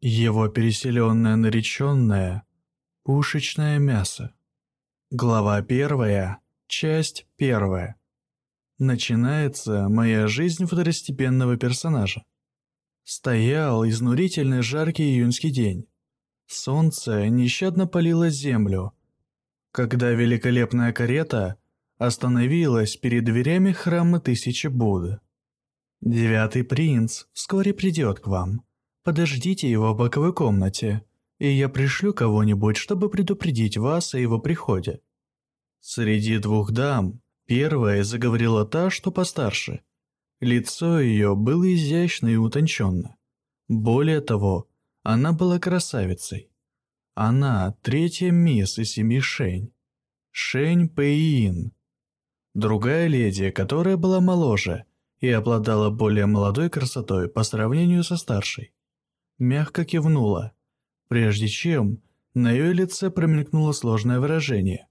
Его переселенное нареченное пушечное мясо. Глава первая, часть первая. Начинается моя жизнь второстепенного персонажа. Стоял изнурительный жаркий июньский день. Солнце нещадно палило землю. Когда великолепная карета остановилась перед дверями храма Тысячи Будды. Девятый принц вскоре придет к вам. Подождите его в боковой комнате, и я пришлю кого-нибудь, чтобы предупредить вас о его приходе. Среди двух дам первая заговорила та, что постарше. Лицо ее было изящно и утонченно. Более того, она была красавицей. Она третья мисс из семьи Шень. Шень Пэйин. Другая леди, которая была моложе и обладала более молодой красотой по сравнению со старшей, мягко кивнула, прежде чем на ее лице промелькнуло сложное выражение.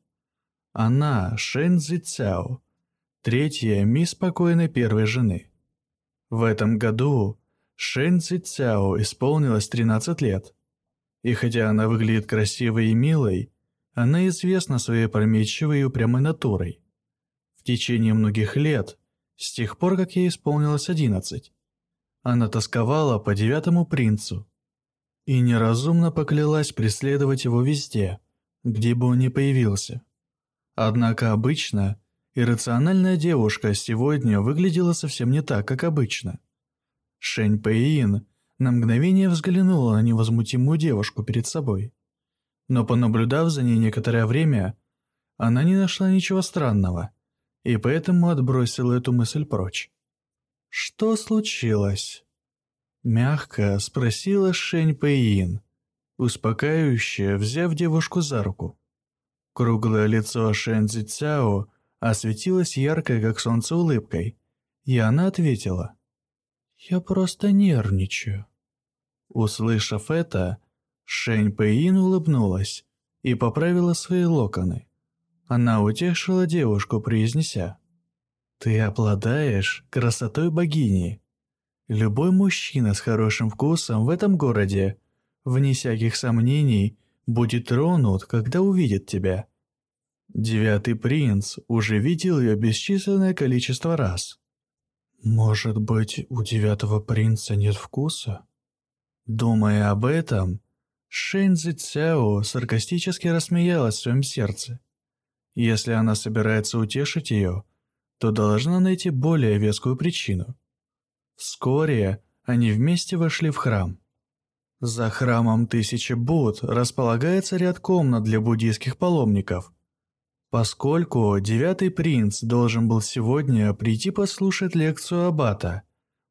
Она Шэн Цзи Цяо, третья мисс спокойной первой жены. В этом году Шэн Цзи Цяо исполнилось 13 лет. И хотя она выглядит красивой и милой, она известна своей прометчивой и упрямой натурой. В течение многих лет, с тех пор, как ей исполнилось 11, она тосковала по девятому принцу и неразумно поклялась преследовать его везде, где бы он ни появился. Однако обычно иррациональная девушка сегодня выглядела совсем не так, как обычно. Шэнь Пэйин на мгновение взглянула на невозмутимую девушку перед собой. Но понаблюдав за ней некоторое время, она не нашла ничего странного, и поэтому отбросила эту мысль прочь. «Что случилось?» Мягко спросила Шэнь Пэйин, успокаивающе взяв девушку за руку. Круглое лицо Шэнь Цзи Цяо осветилось яркой, как солнце, улыбкой, и она ответила. «Я просто нервничаю». Услышав это, Шэнь Пэйин улыбнулась и поправила свои локоны. Она утешила девушку, произнеся. «Ты обладаешь красотой богини, Любой мужчина с хорошим вкусом в этом городе, вне всяких сомнений, будет тронут, когда увидит тебя. Девятый принц уже видел ее бесчисленное количество раз. Может быть, у девятого принца нет вкуса? Думая об этом, Шэньзи Цяо саркастически рассмеялась в своем сердце. Если она собирается утешить ее, то должна найти более вескую причину. Вскоре они вместе вошли в храм. За храмом Тысячи Буд располагается ряд комнат для буддийских паломников. Поскольку девятый принц должен был сегодня прийти послушать лекцию Аббата,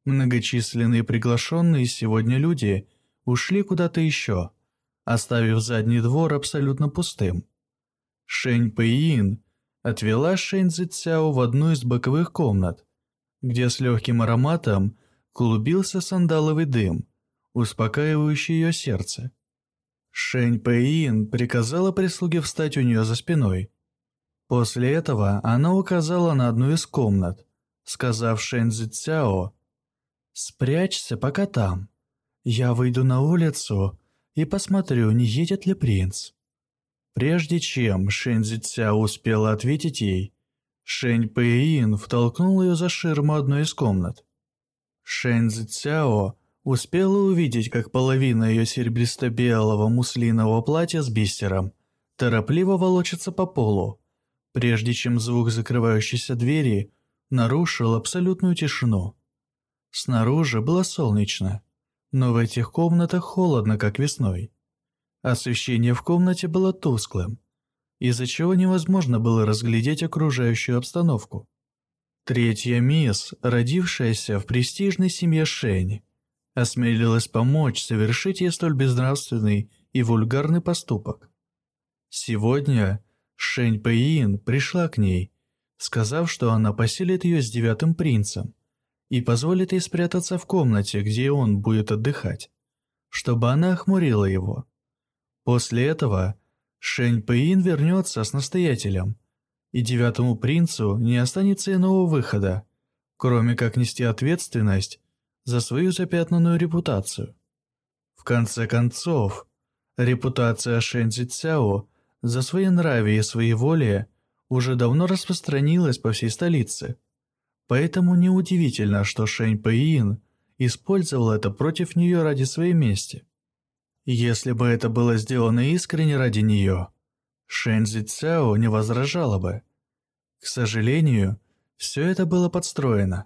многочисленные приглашенные сегодня люди ушли куда-то еще, оставив задний двор абсолютно пустым. Шэнь Пэйин отвела Шэнь Цзэцяо в одну из боковых комнат, где с легким ароматом клубился сандаловый дым, успокаивающий ее сердце. Шэнь Пэйин приказала прислуге встать у нее за спиной. После этого она указала на одну из комнат, сказав Шэнь Цзяо, «Спрячься пока там. Я выйду на улицу и посмотрю, не едет ли принц». Прежде чем Шэнь Цзяо успела ответить ей, Шэнь Пэйин втолкнул ее за ширму одной из комнат. Шэнь Цзяо успела увидеть, как половина ее серебристо-белого муслинового платья с бисером торопливо волочится по полу, прежде чем звук закрывающейся двери нарушил абсолютную тишину. Снаружи было солнечно, но в этих комнатах холодно, как весной. Освещение в комнате было тусклым, из-за чего невозможно было разглядеть окружающую обстановку. Третья мисс, родившаяся в престижной семье Шень, осмелилась помочь совершить ей столь безнравственный и вульгарный поступок. Сегодня Шень Пэйин пришла к ней, сказав, что она поселит ее с девятым принцем и позволит ей спрятаться в комнате, где он будет отдыхать, чтобы она охмурила его. После этого Шэнь Пэйин вернется с настоятелем, и девятому принцу не останется иного выхода, кроме как нести ответственность за свою запятнанную репутацию. В конце концов, репутация Шэньзи Цяо за свои нравы и свои воли уже давно распространилась по всей столице. Поэтому неудивительно, что Шэнь Пэйин использовал это против нее ради своей мести. Если бы это было сделано искренне ради нее, Шэнь Цзяо не возражала бы. К сожалению, все это было подстроено.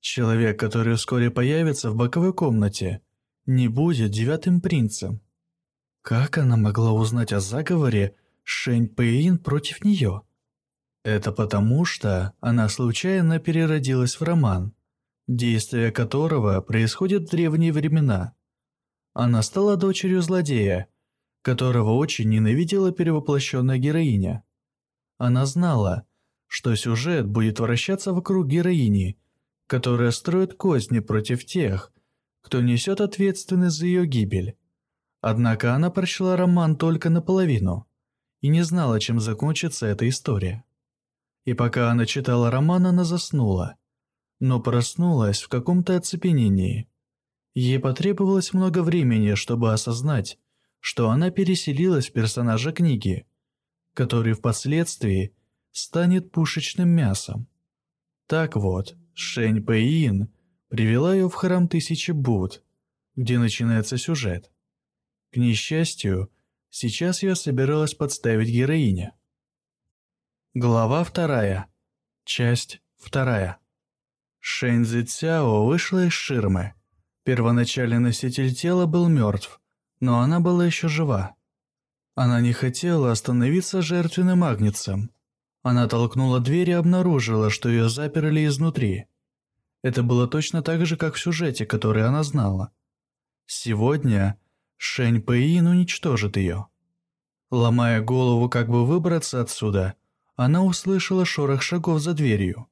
Человек, который вскоре появится в боковой комнате, не будет девятым принцем. Как она могла узнать о заговоре Шэнь Пэйин против нее? Это потому, что она случайно переродилась в роман, действие которого происходит в древние времена. Она стала дочерью злодея, которого очень ненавидела перевоплощенная героиня. Она знала, что сюжет будет вращаться вокруг героини, которая строит козни против тех, кто несет ответственность за ее гибель. Однако она прочла роман только наполовину и не знала, чем закончится эта история. И пока она читала роман, она заснула, но проснулась в каком-то оцепенении. Ей потребовалось много времени, чтобы осознать, что она переселилась в персонажа книги, который впоследствии станет пушечным мясом. Так вот, Шэнь Пэйин привела ее в храм Тысячи Буд, где начинается сюжет. К несчастью, сейчас ее собиралась подставить героиня. Глава вторая. Часть вторая. Шэнь Зи Цяо вышла из ширмы. Первоначальный носитель тела был мертв, но она была еще жива. Она не хотела остановиться жертвенным агнецем. Она толкнула дверь и обнаружила, что ее заперли изнутри. Это было точно так же, как в сюжете, который она знала. Сегодня Шэнь Пэйин уничтожит ее. Ломая голову, как бы выбраться отсюда, она услышала шорох шагов за дверью.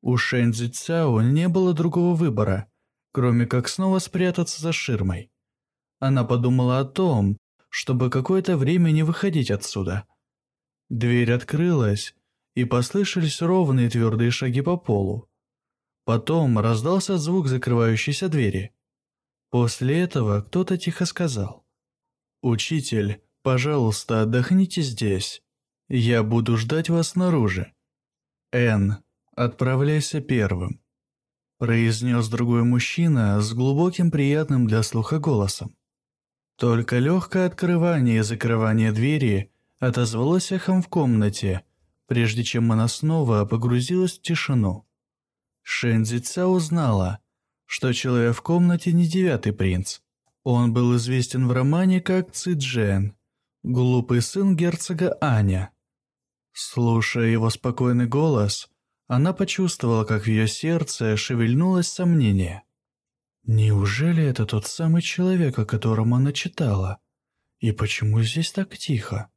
У Шэнь Цзяо не было другого выбора, кроме как снова спрятаться за ширмой. Она подумала о том, чтобы какое-то время не выходить отсюда. Дверь открылась, и послышались ровные твердые шаги по полу. Потом раздался звук закрывающейся двери. После этого кто-то тихо сказал. «Учитель, пожалуйста, отдохните здесь. Я буду ждать вас снаружи». «Энн, отправляйся первым», – произнес другой мужчина с глубоким приятным для слуха голосом. Только легкое открывание и закрывание двери отозвалось эхом в комнате, прежде чем она снова погрузилась в тишину. Шэнзи узнала, что человек в комнате не девятый принц. Он был известен в романе как Ци Джен, глупый сын герцога Аня. Слушая его спокойный голос, она почувствовала, как в ее сердце шевельнулось сомнение. Неужели это тот самый человек, о котором она читала? И почему здесь так тихо?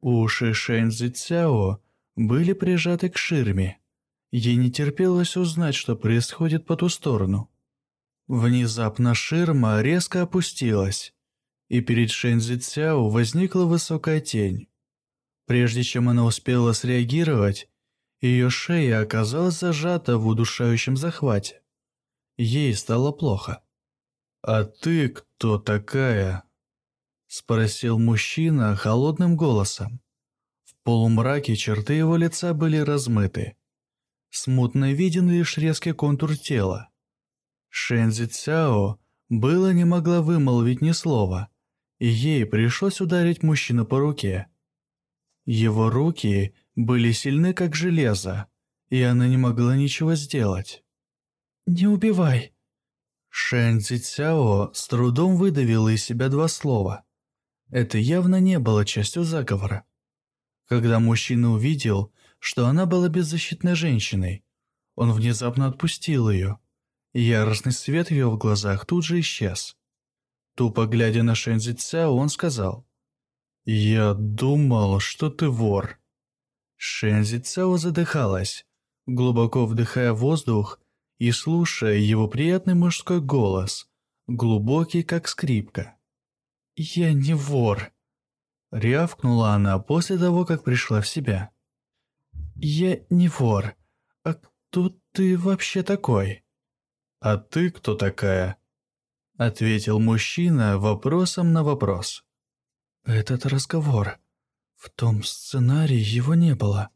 Уши Шэньзи Цяо были прижаты к ширме. Ей не терпелось узнать, что происходит по ту сторону. Внезапно ширма резко опустилась, и перед Шэньзи Цяо возникла высокая тень. Прежде чем она успела среагировать, ее шея оказалась зажата в удушающем захвате. Ей стало плохо. «А ты кто такая?» Спросил мужчина холодным голосом. В полумраке черты его лица были размыты. Смутно виден лишь резкий контур тела. Шэнзи Цяо было не могла вымолвить ни слова, и ей пришлось ударить мужчину по руке. Его руки были сильны как железо, и она не могла ничего сделать. «Не убивай!» Шэн Цзяо с трудом выдавила из себя два слова. Это явно не было частью заговора. Когда мужчина увидел, что она была беззащитной женщиной, он внезапно отпустил ее. Яростный свет в ее глазах тут же исчез. Тупо глядя на Шэн Цзяо, он сказал, «Я думал, что ты вор». Шэн Цзяо задыхалась, глубоко вдыхая воздух и слушая его приятный мужской голос, глубокий как скрипка. «Я не вор», — рявкнула она после того, как пришла в себя. «Я не вор. А кто ты вообще такой?» «А ты кто такая?» Ответил мужчина вопросом на вопрос. Этот разговор. В том сценарии его не было.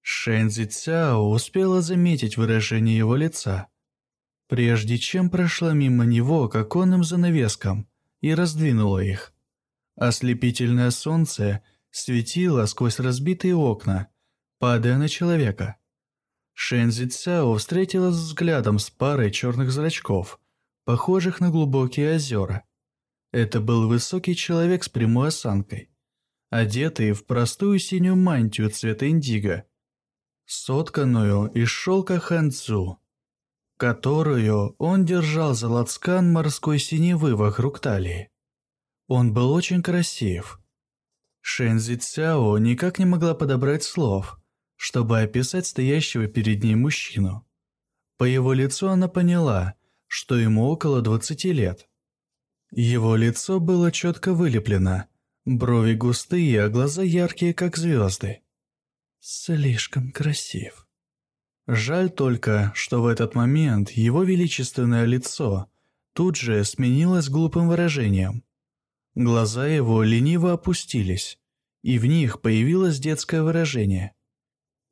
Шэнзи Цяо успела заметить выражение его лица. Прежде чем прошла мимо него к оконным занавескам и раздвинула их. Ослепительное солнце светило сквозь разбитые окна, падая на человека. Шэнзи Цяо встретилась взглядом с парой черных зрачков, похожих на глубокие озера. Это был высокий человек с прямой осанкой, одетый в простую синюю мантию цвета индиго, сотканную из шелка ханцу, которую он держал за лацкан морской синевы вокруг талии. Он был очень красив. Шэнзи Цяо никак не могла подобрать слов, чтобы описать стоящего перед ней мужчину. По его лицу она поняла, что ему около 20 лет. Его лицо было четко вылеплено, брови густые, а глаза яркие, как звезды. Слишком красив. Жаль только, что в этот момент его величественное лицо тут же сменилось глупым выражением. Глаза его лениво опустились, и в них появилось детское выражение.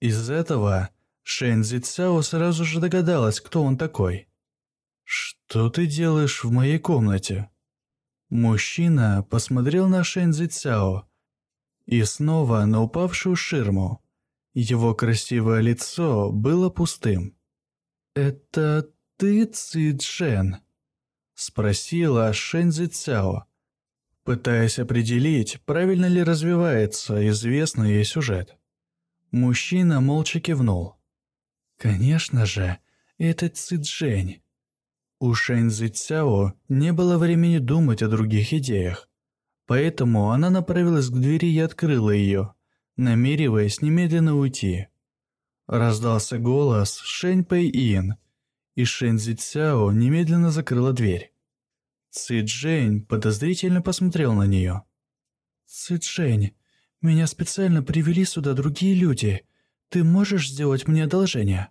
Из этого Шэнзи Цао сразу же догадалась, кто он такой. «Что ты делаешь в моей комнате?» Мужчина посмотрел на Шэнзи Цяо и снова на упавшую ширму. Его красивое лицо было пустым. «Это ты, Ци Джен?» Спросила Шэнзи Цяо, пытаясь определить, правильно ли развивается известный ей сюжет. Мужчина молча кивнул. «Конечно же, это Ци Джень. У Шэньзи Цяо не было времени думать о других идеях, поэтому она направилась к двери и открыла ее, намереваясь немедленно уйти. Раздался голос Шэнь Пэй Ин, и Шэньзи Цяо немедленно закрыла дверь. Ци Джень подозрительно посмотрел на нее. «Ци Джень, меня специально привели сюда другие люди. Ты можешь сделать мне одолжение?»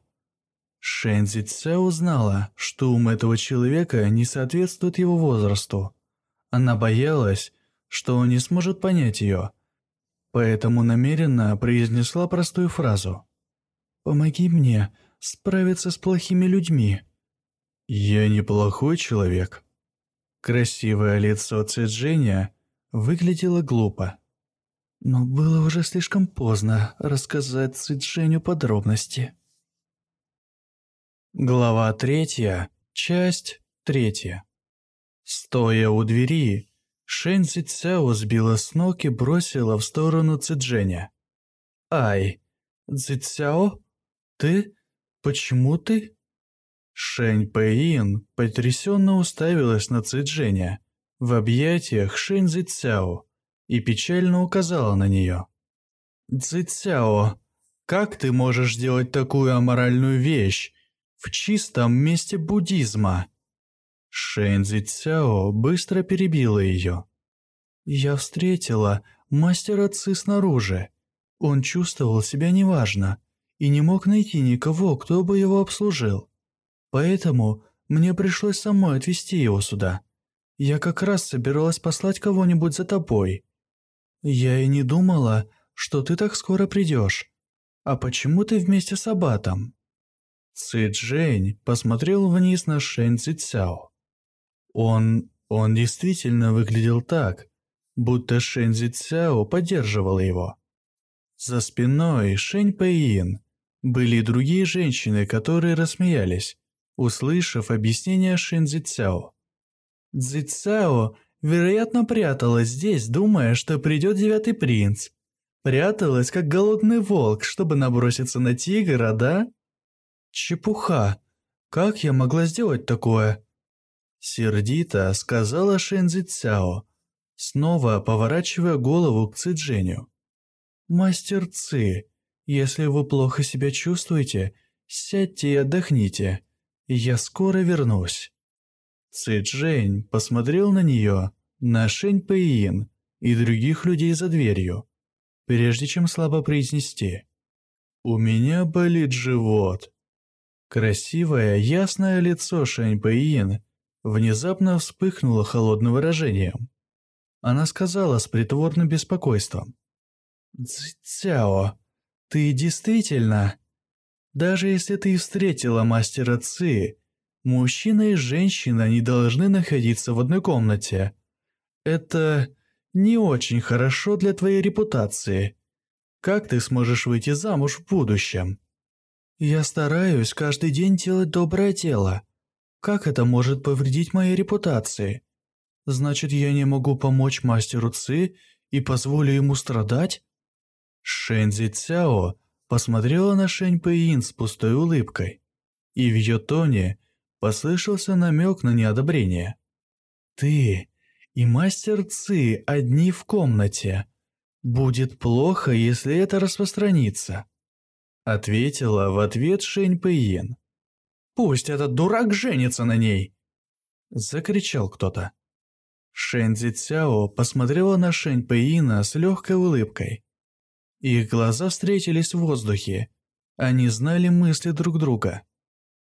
Шэнзи Цэ узнала, что ум этого человека не соответствует его возрасту. Она боялась, что он не сможет понять ее, поэтому намеренно произнесла простую фразу. «Помоги мне справиться с плохими людьми». «Я неплохой человек». Красивое лицо Цзэджэня выглядело глупо. Но было уже слишком поздно рассказать Цзэджэню подробности. Глава третья, часть третья. Стоя у двери, Шэнь Цзяо сбила с ног и бросила в сторону Цзэня. «Ай, Цзяо? Ты? Почему ты?» Шэнь Пэйин потрясенно уставилась на Цзэня в объятиях Шэнь Цзяо и печально указала на нее. «Цзяо, как ты можешь делать такую аморальную вещь, в чистом месте буддизма. Шэнзи Цяо быстро перебила ее. «Я встретила мастера Ци снаружи. Он чувствовал себя неважно и не мог найти никого, кто бы его обслужил. Поэтому мне пришлось самой отвезти его сюда. Я как раз собиралась послать кого-нибудь за тобой. Я и не думала, что ты так скоро придешь. А почему ты вместе с Абатом?» Ци Джень посмотрел вниз на Шэнь Ци Цяо. Он... он действительно выглядел так, будто Шэнь Цзи Цяо поддерживала его. За спиной Шэнь Пэйин были другие женщины, которые рассмеялись, услышав объяснение Шэнь Цзи Цяо. Цзи Цяо, вероятно, пряталась здесь, думая, что придет девятый принц. Пряталась, как голодный волк, чтобы наброситься на тигра, да? «Чепуха! Как я могла сделать такое?» Сердито сказала Шэнзи Цяо, снова поворачивая голову к Цзэню. «Мастер Ци, если вы плохо себя чувствуете, сядьте и отдохните. Я скоро вернусь». Цзэнь посмотрел на нее, на Шэнь Пэйин и других людей за дверью, прежде чем слабо произнести «У меня болит живот». Красивое, ясное лицо Шэнь Пэйин внезапно вспыхнуло холодным выражением. Она сказала с притворным беспокойством. «Цзяо, ты действительно...» Даже если ты встретила мастера Ци, мужчина и женщина не должны находиться в одной комнате. Это не очень хорошо для твоей репутации. Как ты сможешь выйти замуж в будущем? Я стараюсь каждый день делать доброе дело. Как это может повредить моей репутации? Значит, я не могу помочь мастеру Ци и позволю ему страдать? Шэнзи Цяо посмотрела на Шэнь Пэйин с пустой улыбкой, и в ее тоне послышался намек на неодобрение. «Ты и мастер Ци одни в комнате. Будет плохо, если это распространится», ответила в ответ Шэнь Пэйин. «Пусть этот дурак женится на ней!» Закричал кто-то. Шэнь Цзи Цяо посмотрела на Шэнь Пэйина с легкой улыбкой. Их глаза встретились в воздухе. Они знали мысли друг друга.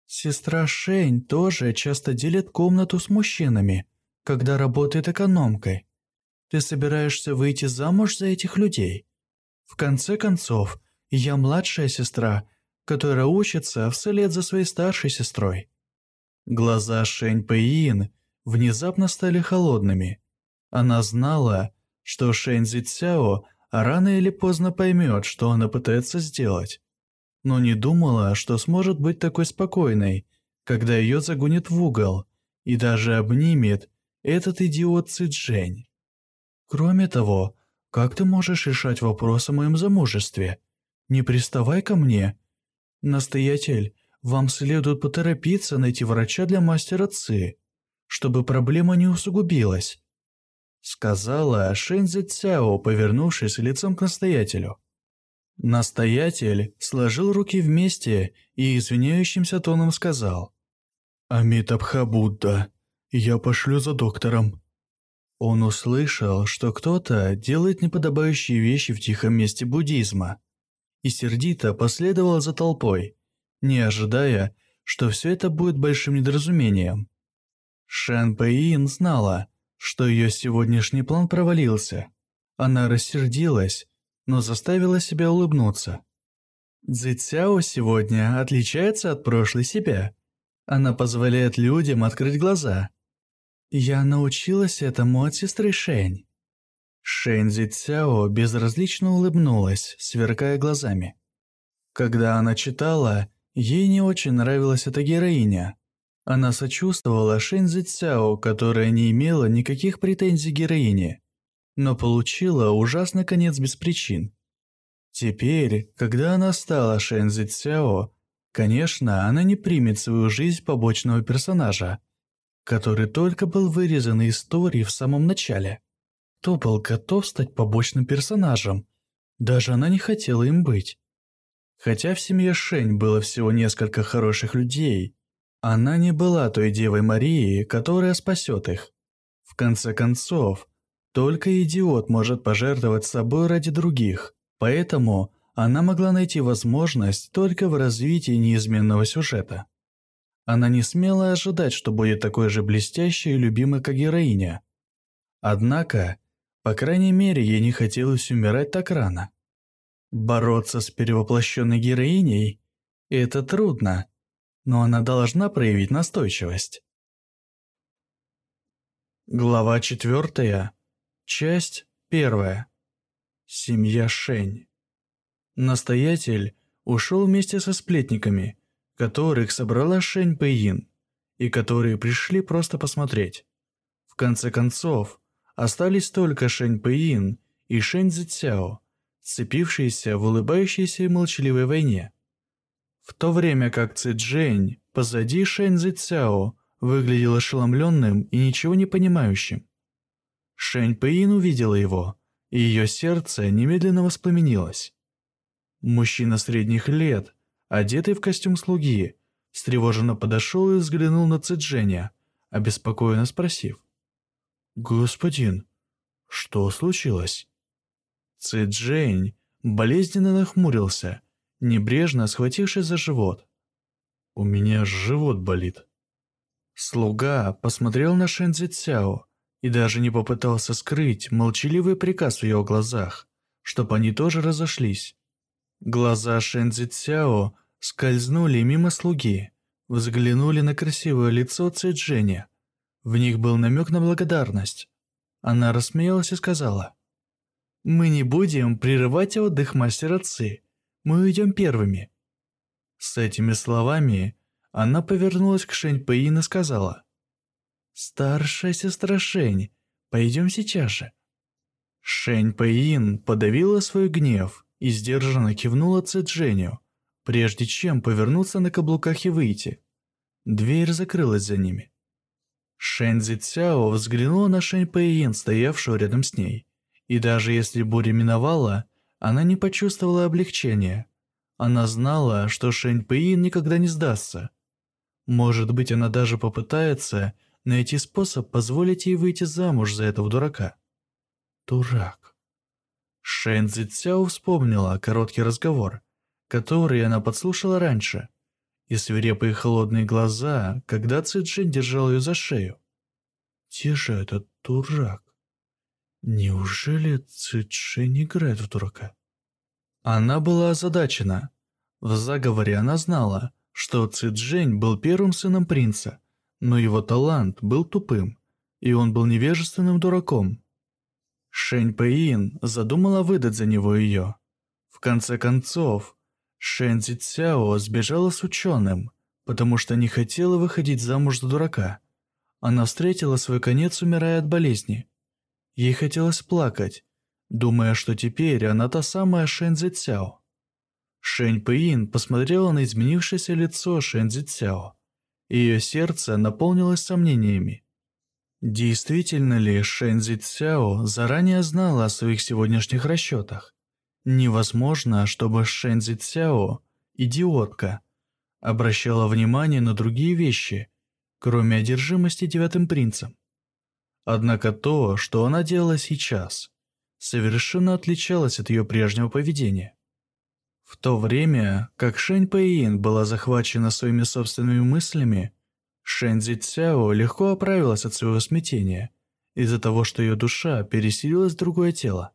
Сестра Шень тоже часто делит комнату с мужчинами, когда работает экономкой. Ты собираешься выйти замуж за этих людей? В конце концов, я младшая сестра, которая учится вслед за своей старшей сестрой. Глаза Шень Пэйин внезапно стали холодными. Она знала, что Шэнь Цзяо рано или поздно поймет, что она пытается сделать. Но не думала, что сможет быть такой спокойной, когда ее загонит в угол и даже обнимет этот идиот Цзэнь. Кроме того, как ты можешь решать вопрос о моем замужестве? Не приставай ко мне. Настоятель, вам следует поторопиться найти врача для мастера Ци, чтобы проблема не усугубилась сказала Шэнзи Цяо, повернувшись лицом к настоятелю. Настоятель сложил руки вместе и извиняющимся тоном сказал. «Амитабха Будда, я пошлю за доктором». Он услышал, что кто-то делает неподобающие вещи в тихом месте буддизма, и сердито последовал за толпой, не ожидая, что все это будет большим недоразумением. Шэн Пэйин знала, что ее сегодняшний план провалился. Она рассердилась, но заставила себя улыбнуться. Цзэцяо сегодня отличается от прошлой себя. Она позволяет людям открыть глаза. Я научилась этому от сестры Шэнь. Шэнь Цзэцяо безразлично улыбнулась, сверкая глазами. Когда она читала, ей не очень нравилась эта героиня, она сочувствовала Шэньзи Цяо, которая не имела никаких претензий героине, но получила ужасный конец без причин. Теперь, когда она стала Шэньзи Цяо, конечно, она не примет свою жизнь побочного персонажа, который только был вырезан из истории в самом начале. Кто был готов стать побочным персонажем? Даже она не хотела им быть. Хотя в семье Шэнь было всего несколько хороших людей, она не была той Девой Марией, которая спасет их. В конце концов, только идиот может пожертвовать собой ради других, поэтому она могла найти возможность только в развитии неизменного сюжета. Она не смела ожидать, что будет такой же блестящей и любимой, как героиня. Однако, по крайней мере, ей не хотелось умирать так рано. Бороться с перевоплощенной героиней – это трудно, но она должна проявить настойчивость. Глава 4. Часть 1. Семья Шень. Настоятель ушел вместе со сплетниками, которых собрала Шень Пэйин, и которые пришли просто посмотреть. В конце концов, остались только Шень Пэйин и Шэнь Цзэцяо, сцепившиеся в улыбающейся и молчаливой войне. В то время как Цзэджэнь позади Шэнь Цзэцяо выглядел ошеломленным и ничего не понимающим. Шэнь Пэйин увидела его, и ее сердце немедленно воспламенилось. Мужчина средних лет, одетый в костюм слуги, встревоженно подошел и взглянул на Цзэджэня, обеспокоенно спросив. «Господин, что случилось?» Цзэджэнь болезненно нахмурился небрежно схватившись за живот. «У меня живот болит». Слуга посмотрел на Шэнзи Цяо и даже не попытался скрыть молчаливый приказ в его глазах, чтобы они тоже разошлись. Глаза Шэнзи Цяо скользнули мимо слуги, взглянули на красивое лицо Цзэджэня. В них был намек на благодарность. Она рассмеялась и сказала, «Мы не будем прерывать отдых мастера Ци. Мы уйдем первыми». С этими словами она повернулась к Шэнь Пэйин и сказала, «Старшая сестра Шэнь, пойдем сейчас же». Шэнь Пэйин подавила свой гнев и сдержанно кивнула Цзэджэню, прежде чем повернуться на каблуках и выйти. Дверь закрылась за ними. Шэнь Цзяо взглянула на Шэнь Пэйин, стоявшую рядом с ней. И даже если буря миновала, она не почувствовала облегчения. Она знала, что Шэнь Пэйин никогда не сдастся. Может быть, она даже попытается найти способ позволить ей выйти замуж за этого дурака. Дурак. Шэнь Цзяо вспомнила короткий разговор, который она подслушала раньше – и свирепые холодные глаза, когда Цзэджин держал ее за шею. Где же этот дурак? Неужели Цзэджин играет в дурака? Она была озадачена. В заговоре она знала, что Цзэджин был первым сыном принца, но его талант был тупым, и он был невежественным дураком. Шэнь Пэйин задумала выдать за него ее. В конце концов, Шэн Цзяо сбежала с ученым, потому что не хотела выходить замуж за дурака. Она встретила свой конец, умирая от болезни. Ей хотелось плакать, думая, что теперь она та самая Шэн Цзяо. Шэнь Пэйин посмотрела на изменившееся лицо Шэн Цзяо. Ее сердце наполнилось сомнениями. Действительно ли Шэн Цзяо заранее знала о своих сегодняшних расчетах? Невозможно, чтобы Шэнзи Цяо, идиотка, обращала внимание на другие вещи, кроме одержимости девятым принцем. Однако то, что она делала сейчас, совершенно отличалось от ее прежнего поведения. В то время, как Шэнь Пэйин была захвачена своими собственными мыслями, Шэнь Цзи Цяо легко оправилась от своего смятения из-за того, что ее душа переселилась в другое тело.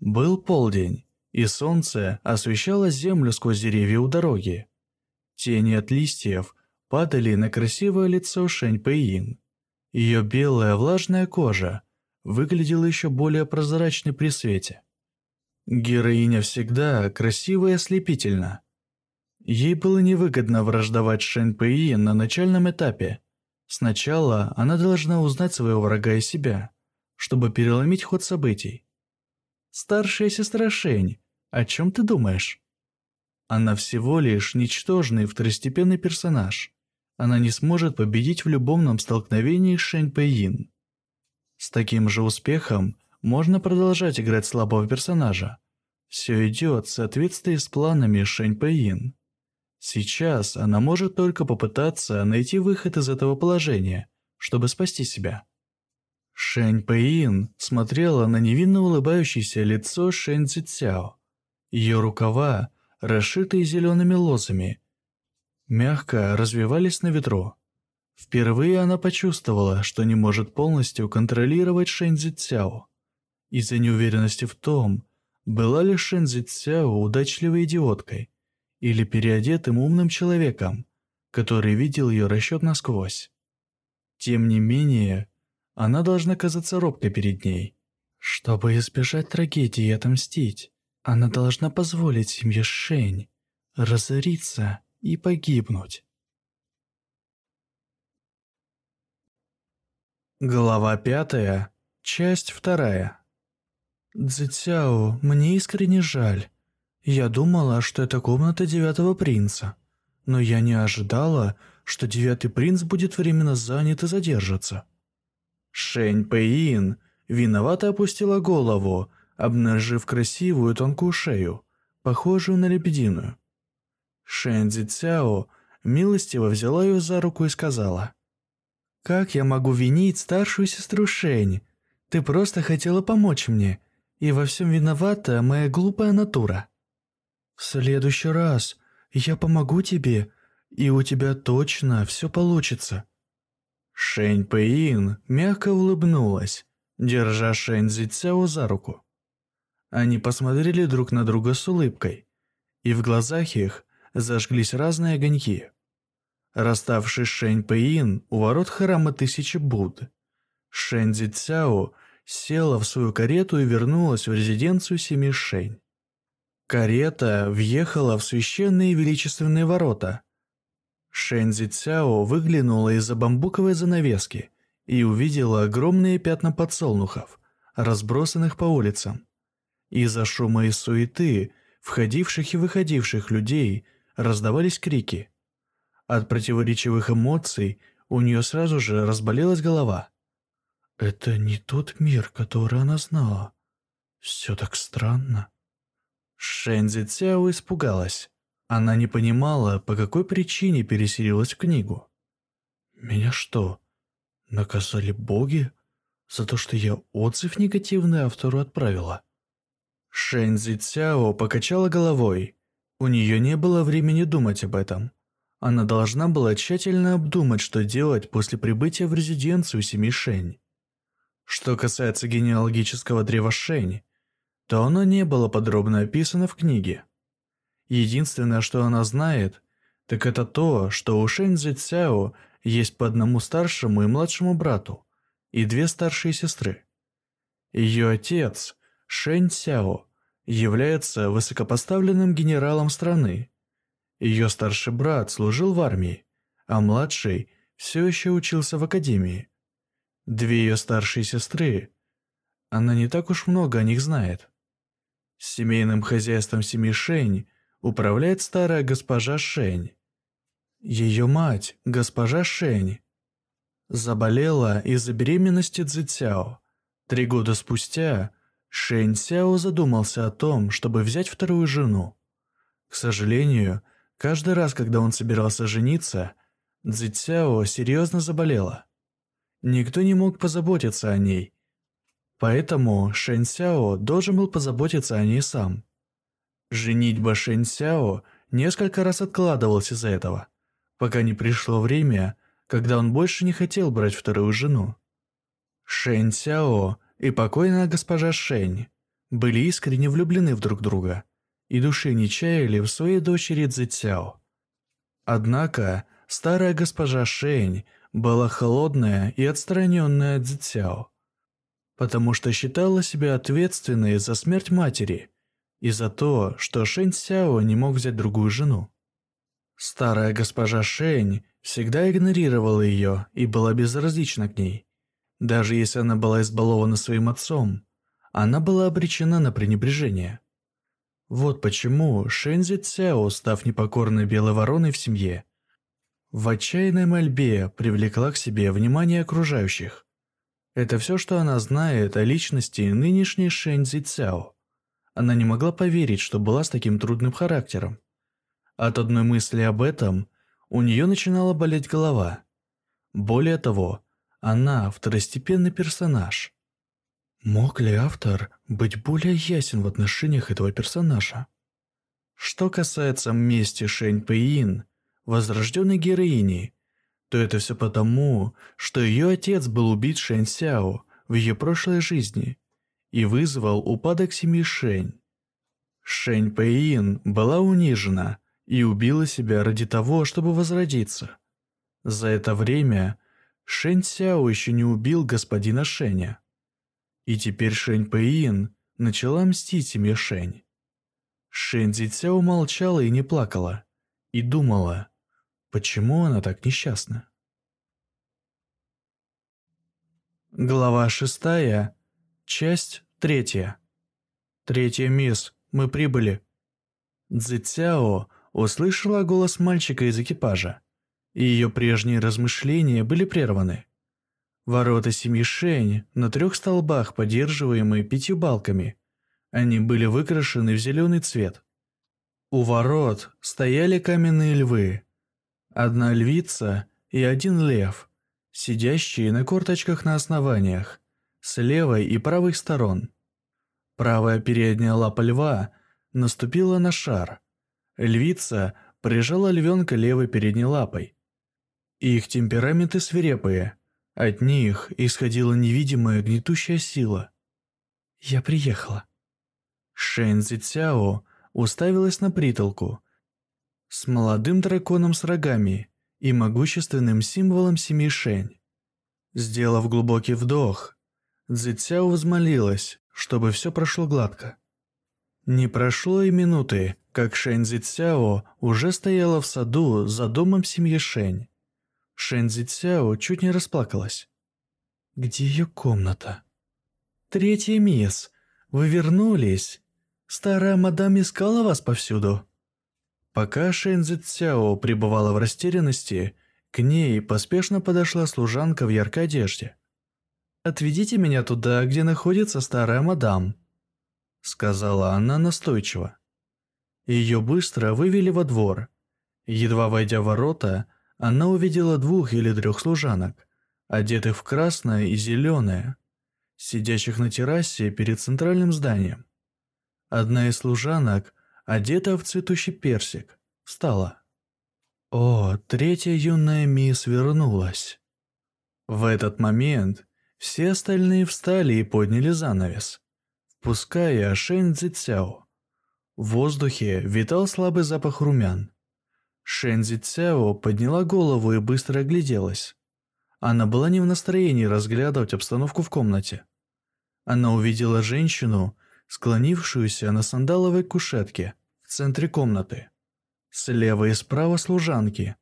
Был полдень, и солнце освещало землю сквозь деревья у дороги. Тени от листьев падали на красивое лицо Шэнь Пэйин. Ее белая влажная кожа выглядела еще более прозрачной при свете. Героиня всегда красива и ослепительна. Ей было невыгодно враждовать Шэнь Пэйин на начальном этапе. Сначала она должна узнать своего врага и себя, чтобы переломить ход событий. Старшая сестра Шень, о чем ты думаешь? Она всего лишь ничтожный второстепенный персонаж. Она не сможет победить в любовном столкновении с Шэнь Пэйин. С таким же успехом можно продолжать играть слабого персонажа. Все идет в соответствии с планами Шэнь Пэйин. Сейчас она может только попытаться найти выход из этого положения, чтобы спасти себя. Шэнь Пэйин смотрела на невинно улыбающееся лицо Шэнь Цзяо. Ее рукава, расшитые зелеными лозами, мягко развивались на ветру. Впервые она почувствовала, что не может полностью контролировать Шэнь Цзяо. Из-за неуверенности в том, была ли Шэнь Цзяо удачливой идиоткой или переодетым умным человеком, который видел ее расчет насквозь. Тем не менее, она должна казаться робкой перед ней. Чтобы избежать трагедии и отомстить, она должна позволить семье Шень разориться и погибнуть. Глава пятая, часть вторая. Цзэцяо, мне искренне жаль. Я думала, что это комната девятого принца. Но я не ожидала, что девятый принц будет временно занят и задержится. Шэнь Пэйин виновато опустила голову, обнажив красивую тонкую шею, похожую на лебединую. Шэнь Цзяо милостиво взяла ее за руку и сказала, «Как я могу винить старшую сестру Шэнь? Ты просто хотела помочь мне, и во всем виновата моя глупая натура. В следующий раз я помогу тебе, и у тебя точно все получится». Шэнь Пэйин мягко улыбнулась, держа Шэнь Цзэцяо за руку. Они посмотрели друг на друга с улыбкой, и в глазах их зажглись разные огоньки. Расставшись Шэнь Пэйин у ворот храма Тысячи Будд, Шэнь Цзэцяо села в свою карету и вернулась в резиденцию семьи Шэнь. Карета въехала в священные величественные ворота – Шэнзи Цяо выглянула из-за бамбуковой занавески и увидела огромные пятна подсолнухов, разбросанных по улицам. Из-за шума и суеты, входивших и выходивших людей, раздавались крики. От противоречивых эмоций у нее сразу же разболелась голова. «Это не тот мир, который она знала. Все так странно». Шэнзи Цяо испугалась. Она не понимала, по какой причине переселилась в книгу. «Меня что, наказали боги за то, что я отзыв негативный автору отправила?» Шэнзи Цяо покачала головой. У нее не было времени думать об этом. Она должна была тщательно обдумать, что делать после прибытия в резиденцию семьи Шэнь. Что касается генеалогического древа Шэнь, то оно не было подробно описано в книге. Единственное, что она знает, так это то, что у Шэньзи Цяо есть по одному старшему и младшему брату и две старшие сестры. Ее отец, Шэнь Цяо, является высокопоставленным генералом страны. Ее старший брат служил в армии, а младший все еще учился в академии. Две ее старшие сестры. Она не так уж много о них знает. С семейным хозяйством семьи Шэнь управляет старая госпожа Шень. Ее мать, госпожа Шень, заболела из-за беременности Цзэцяо. Три года спустя Шэнь Сяо задумался о том, чтобы взять вторую жену. К сожалению, каждый раз, когда он собирался жениться, Цзэцяо серьезно заболела. Никто не мог позаботиться о ней, поэтому Шэнь Сяо должен был позаботиться о ней сам. Женитьба Шэнь Сяо несколько раз откладывалась из-за этого, пока не пришло время, когда он больше не хотел брать вторую жену. Шэнь Сяо и покойная госпожа Шэнь были искренне влюблены в друг друга и души не чаяли в своей дочери Цзи Цяо. Однако старая госпожа Шэнь была холодная и отстраненная от Цзи Цяо, потому что считала себя ответственной за смерть матери – и за то, что Шэнь Сяо не мог взять другую жену. Старая госпожа Шэнь всегда игнорировала ее и была безразлична к ней. Даже если она была избалована своим отцом, она была обречена на пренебрежение. Вот почему Шэнзи Цяо, став непокорной белой вороной в семье, в отчаянной мольбе привлекла к себе внимание окружающих. Это все, что она знает о личности нынешней Шэнзи Цяо. Она не могла поверить, что была с таким трудным характером. От одной мысли об этом у нее начинала болеть голова. Более того, она второстепенный персонаж. Мог ли автор быть более ясен в отношениях этого персонажа? Что касается мести Шэнь Пэйин, возрожденной героини, то это все потому, что ее отец был убит Шэнь Сяо в ее прошлой жизни – и вызвал упадок семьи Шэнь. Шэнь Пэйин была унижена и убила себя ради того, чтобы возродиться. За это время Шэнь Сяо еще не убил господина Шэня. И теперь Шэнь Пэйин начала мстить семье Шэнь. Шэнь Цзяо молчала и не плакала, и думала, почему она так несчастна. Глава шестая. Часть третья. Третья мисс, мы прибыли. Цзэцяо услышала голос мальчика из экипажа, и ее прежние размышления были прерваны. Ворота семьи Шень на трех столбах, поддерживаемые пятью балками. Они были выкрашены в зеленый цвет. У ворот стояли каменные львы. Одна львица и один лев, сидящие на корточках на основаниях с левой и правой сторон. Правая передняя лапа льва наступила на шар. Львица прижала львенка левой передней лапой. Их темпераменты свирепые, От них исходила невидимая гнетущая сила. «Я приехала». Шэнь Цзяо уставилась на притолку с молодым драконом с рогами и могущественным символом семьи Шэнь. Сделав глубокий вдох, Цзэцяо взмолилась, чтобы все прошло гладко. Не прошло и минуты, как Шэнь Цзэцяо уже стояла в саду за домом семьи Шэнь. Шэнь Цзэцяо чуть не расплакалась. «Где ее комната?» «Третья мисс, вы вернулись. Старая мадам искала вас повсюду». Пока Шэнь Цзэцяо пребывала в растерянности, к ней поспешно подошла служанка в яркой одежде. «Отведите меня туда, где находится старая мадам», — сказала она настойчиво. Ее быстро вывели во двор. Едва войдя в ворота, она увидела двух или трех служанок, одетых в красное и зеленое, сидящих на террасе перед центральным зданием. Одна из служанок, одета в цветущий персик, встала. О, третья юная мисс вернулась. В этот момент все остальные встали и подняли занавес, впуская Шэнь Цзэцяо. В воздухе витал слабый запах румян. Шэнь Цзэцяо подняла голову и быстро огляделась. Она была не в настроении разглядывать обстановку в комнате. Она увидела женщину, склонившуюся на сандаловой кушетке в центре комнаты. Слева и справа служанки,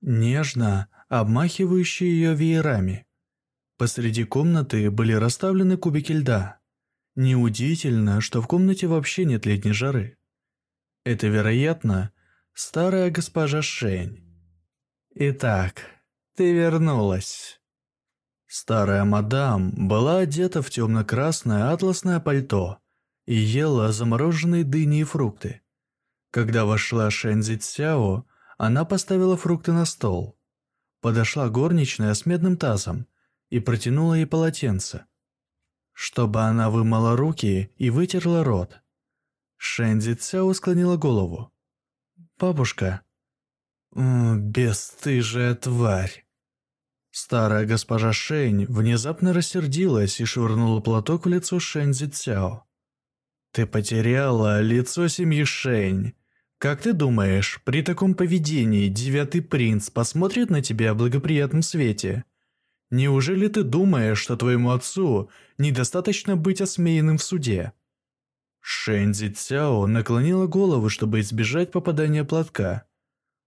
нежно обмахивающие ее веерами. Посреди комнаты были расставлены кубики льда. Неудивительно, что в комнате вообще нет летней жары. Это, вероятно, старая госпожа Шень. Итак, ты вернулась. Старая мадам была одета в темно-красное атласное пальто и ела замороженные дыни и фрукты. Когда вошла Шэнь Цзяо, она поставила фрукты на стол. Подошла горничная с медным тазом и протянула ей полотенце, чтобы она вымыла руки и вытерла рот. Шэнди Цяо склонила голову. «Бабушка». «Бесстыжая тварь». Старая госпожа Шэнь внезапно рассердилась и швырнула платок в лицо Шэнди Цяо. «Ты потеряла лицо семьи Шэнь. Как ты думаешь, при таком поведении девятый принц посмотрит на тебя в благоприятном свете?» Неужели ты думаешь, что твоему отцу недостаточно быть осмеянным в суде?» Шэнзи Цяо наклонила голову, чтобы избежать попадания платка.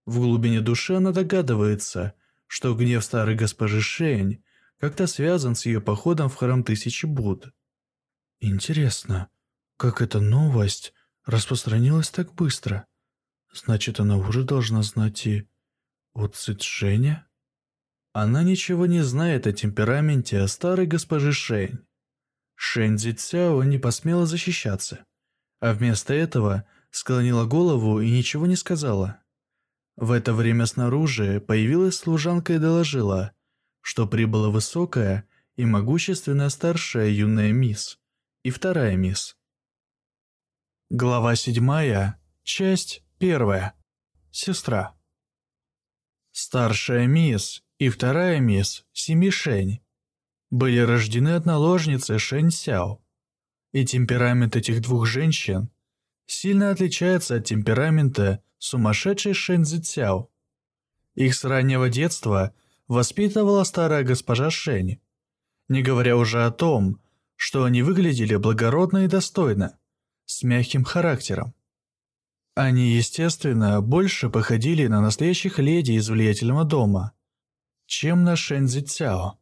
В глубине души она догадывается, что гнев старой госпожи Шэнь как-то связан с ее походом в храм Тысячи Буд. Интересно, как эта новость распространилась так быстро? Значит, она уже должна знать и о Цзэджэне? Она ничего не знает о темпераменте старой госпожи Шэнь. Шэнь Цзяо не посмела защищаться, а вместо этого склонила голову и ничего не сказала. В это время снаружи появилась служанка и доложила, что прибыла высокая и могущественная старшая юная мисс и вторая мисс. Глава седьмая, часть первая. Сестра. Старшая мисс и вторая мисс Сими Шэнь были рождены от наложницы Шэнь Сяо. И темперамент этих двух женщин сильно отличается от темперамента сумасшедшей Шэнь Цзяо. Их с раннего детства воспитывала старая госпожа Шэнь, не говоря уже о том, что они выглядели благородно и достойно, с мягким характером. Они, естественно, больше походили на настоящих леди из влиятельного дома – чем на Шэнзи Цяо.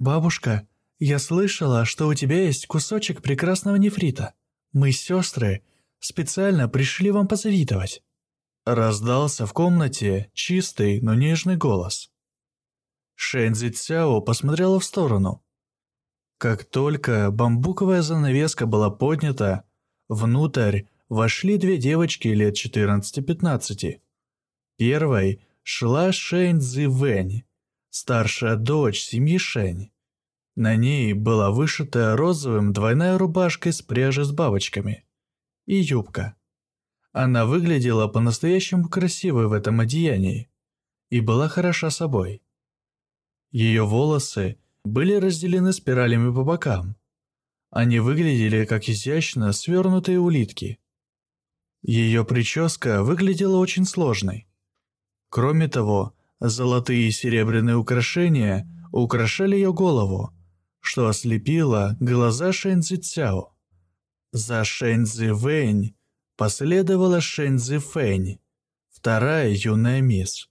«Бабушка, я слышала, что у тебя есть кусочек прекрасного нефрита. Мы, сестры, специально пришли вам позавидовать». Раздался в комнате чистый, но нежный голос. Шэнзи Цяо посмотрела в сторону. Как только бамбуковая занавеска была поднята, внутрь вошли две девочки лет 14-15. Первой шла Шэнь Цзи Вэнь, старшая дочь семьи Шэнь. На ней была вышитая розовым двойная рубашка из пряжи с бабочками и юбка. Она выглядела по-настоящему красивой в этом одеянии и была хороша собой. Ее волосы были разделены спиралями по бокам. Они выглядели как изящно свернутые улитки. Ее прическа выглядела очень сложной. Кроме того, золотые и серебряные украшения украшали ее голову, что ослепило глаза Шэньцзи Цяо. За Шэньцзи Вэнь последовала Шэньцзи Фэнь, вторая юная мисс.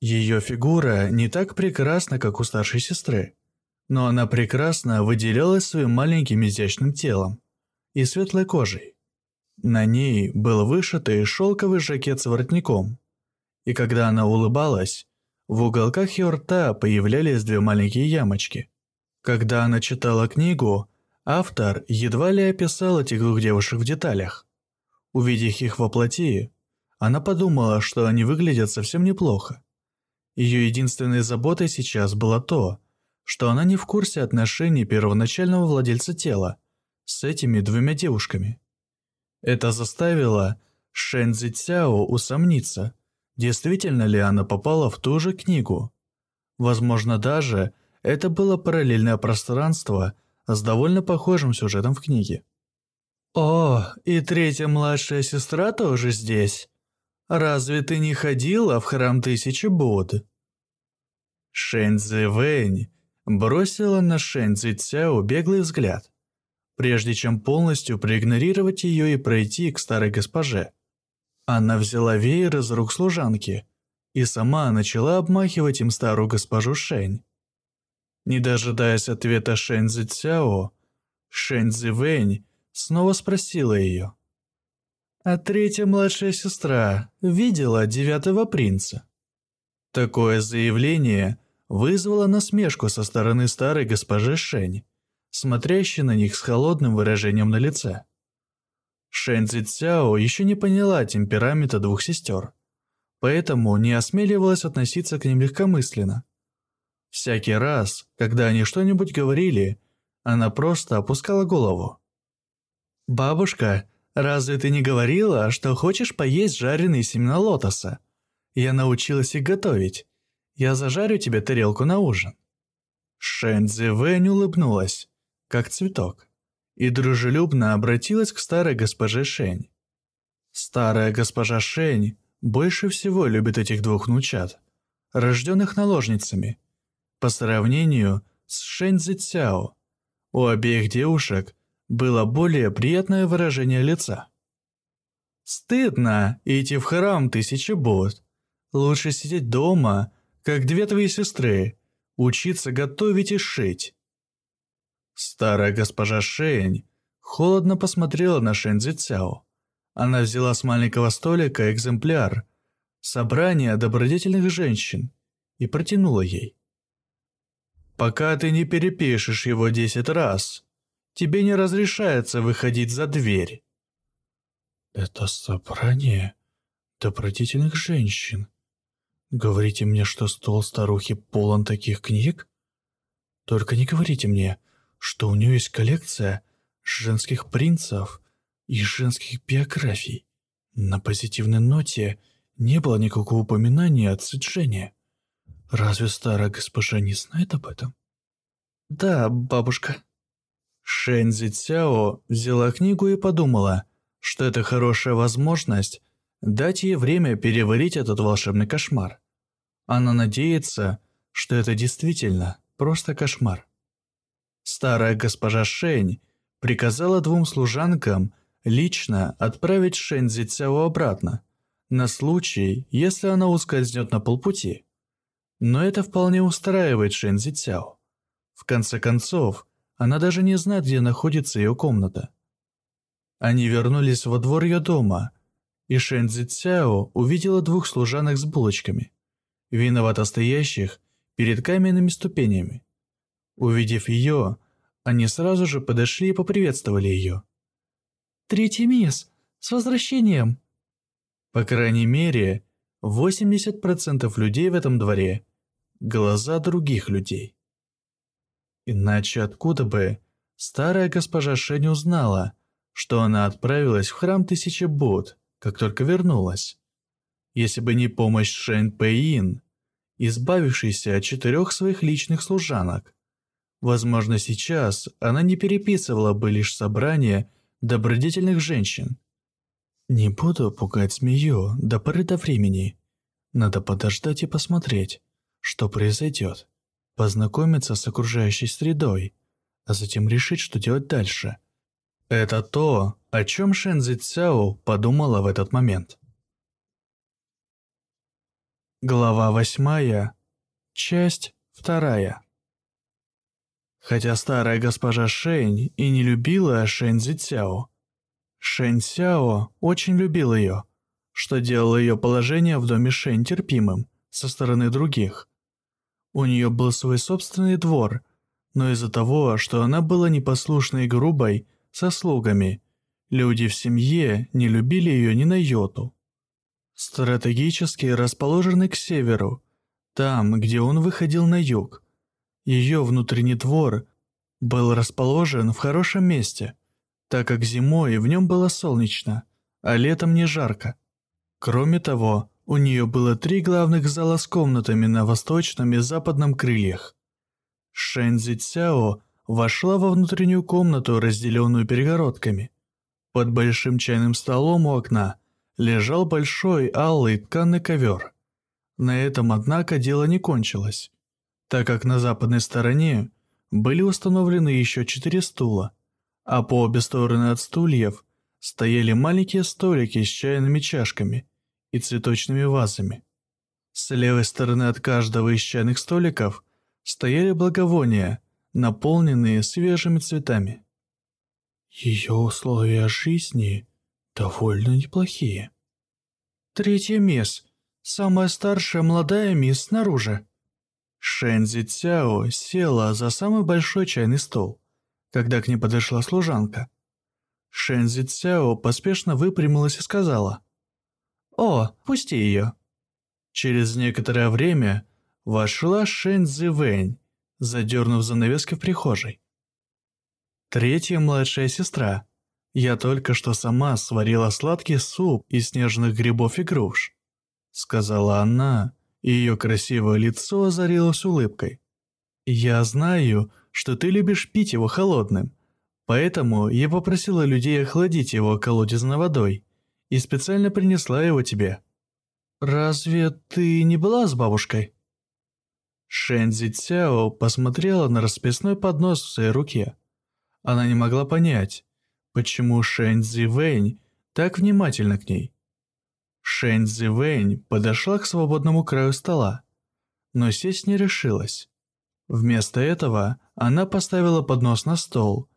Ее фигура не так прекрасна, как у старшей сестры, но она прекрасно выделялась своим маленьким изящным телом и светлой кожей. На ней был вышитый шелковый жакет с воротником, и когда она улыбалась, в уголках ее рта появлялись две маленькие ямочки. Когда она читала книгу, автор едва ли описал этих двух девушек в деталях. Увидев их во плоти, она подумала, что они выглядят совсем неплохо. Ее единственной заботой сейчас было то, что она не в курсе отношений первоначального владельца тела с этими двумя девушками. Это заставило Шэн Цзяо усомниться, действительно ли она попала в ту же книгу. Возможно, даже это было параллельное пространство с довольно похожим сюжетом в книге. «О, и третья младшая сестра тоже здесь?» Разве ты не ходила в храм Тысячи Буд?» Шэньцзи Вэнь бросила на Шэньцзи Цяо беглый взгляд, прежде чем полностью проигнорировать ее и пройти к старой госпоже. Она взяла веер из рук служанки и сама начала обмахивать им старую госпожу Шэнь. Не дожидаясь ответа Шэньцзи Цяо, Шэньцзи Вэнь снова спросила ее. А третья младшая сестра видела девятого принца. Такое заявление вызвало насмешку со стороны старой госпожи Шень, смотрящей на них с холодным выражением на лице. Шэнь Цзяо еще не поняла темперамента двух сестер, поэтому не осмеливалась относиться к ним легкомысленно. Всякий раз, когда они что-нибудь говорили, она просто опускала голову. «Бабушка, Разве ты не говорила, что хочешь поесть жареные семена лотоса? Я научилась их готовить. Я зажарю тебе тарелку на ужин». Шэн Вэнь улыбнулась, как цветок, и дружелюбно обратилась к старой госпоже Шэнь. Старая госпожа Шэнь больше всего любит этих двух внучат, рожденных наложницами, по сравнению с Шэнь Цзяо. У обеих девушек – было более приятное выражение лица. «Стыдно идти в храм тысячи бот. Лучше сидеть дома, как две твои сестры, учиться готовить и шить». Старая госпожа Шень холодно посмотрела на Шэнь Цзяо. Она взяла с маленького столика экземпляр «Собрание добродетельных женщин» и протянула ей. «Пока ты не перепишешь его десять раз, тебе не разрешается выходить за дверь». «Это собрание добродетельных женщин. Говорите мне, что стол старухи полон таких книг? Только не говорите мне, что у нее есть коллекция женских принцев и женских биографий. На позитивной ноте не было никакого упоминания о Цзэджэне. Разве старая госпожа не знает об этом? «Да, бабушка», Шэнзи Цяо взяла книгу и подумала, что это хорошая возможность дать ей время переварить этот волшебный кошмар. Она надеется, что это действительно просто кошмар. Старая госпожа Шэнь приказала двум служанкам лично отправить Шэнзи Цяо обратно, на случай, если она ускользнет на полпути. Но это вполне устраивает Шэнзи Цяо. В конце концов, она даже не знает, где находится ее комната. Они вернулись во двор ее дома, и Шэн Цзяо увидела двух служанок с булочками, виновато стоящих перед каменными ступенями. Увидев ее, они сразу же подошли и поприветствовали ее. «Третий мисс, с возвращением!» По крайней мере, 80% людей в этом дворе – глаза других людей. Иначе откуда бы старая госпожа Шень узнала, что она отправилась в храм Тысячи Буд, как только вернулась? Если бы не помощь Шэнь Пэйин, избавившийся от четырех своих личных служанок. Возможно, сейчас она не переписывала бы лишь собрание добродетельных женщин. Не буду пугать змею до поры до времени. Надо подождать и посмотреть, что произойдет. Познакомиться с окружающей средой, а затем решить, что делать дальше. Это то, о чем Шэнзи Цяо подумала в этот момент. Глава восьмая, часть вторая. Хотя старая госпожа Шэнь и не любила Шэнь Цзяо, Шэнь Сяо очень любил ее, что делало ее положение в доме Шэнь терпимым со стороны других. У нее был свой собственный двор, но из-за того, что она была непослушной и грубой со слугами, люди в семье не любили ее ни на йоту. Стратегически расположенный к северу, там, где он выходил на юг. Ее внутренний двор был расположен в хорошем месте, так как зимой в нем было солнечно, а летом не жарко. Кроме того, у нее было три главных зала с комнатами на восточном и западном крыльях. Шэнзи Цяо вошла во внутреннюю комнату, разделенную перегородками. Под большим чайным столом у окна лежал большой алый тканый ковер. На этом, однако, дело не кончилось, так как на западной стороне были установлены еще четыре стула, а по обе стороны от стульев стояли маленькие столики с чайными чашками и цветочными вазами. С левой стороны от каждого из чайных столиков стояли благовония, наполненные свежими цветами. Ее условия жизни довольно неплохие. Третья мисс, самая старшая молодая мисс снаружи. Шэнзи Цяо села за самый большой чайный стол, когда к ней подошла служанка. Шэнзи Цяо поспешно выпрямилась и сказала, «О, пусти ее». Через некоторое время вошла Шэнзи Вэнь, задернув занавески в прихожей. Третья младшая сестра – я только что сама сварила сладкий суп из снежных грибов и груш», сказала она, ее красивое лицо озарилось улыбкой. «Я знаю, что ты любишь пить его холодным, поэтому я попросила людей охладить его колодезной водой и специально принесла его тебе. Разве ты не была с бабушкой?» Шэнзи Цяо посмотрела на расписной поднос в своей руке. Она не могла понять, почему Шэнь Вэнь так внимательно к ней. Шэнь Вэнь подошла к свободному краю стола, но сесть не решилась. Вместо этого она поставила поднос на стол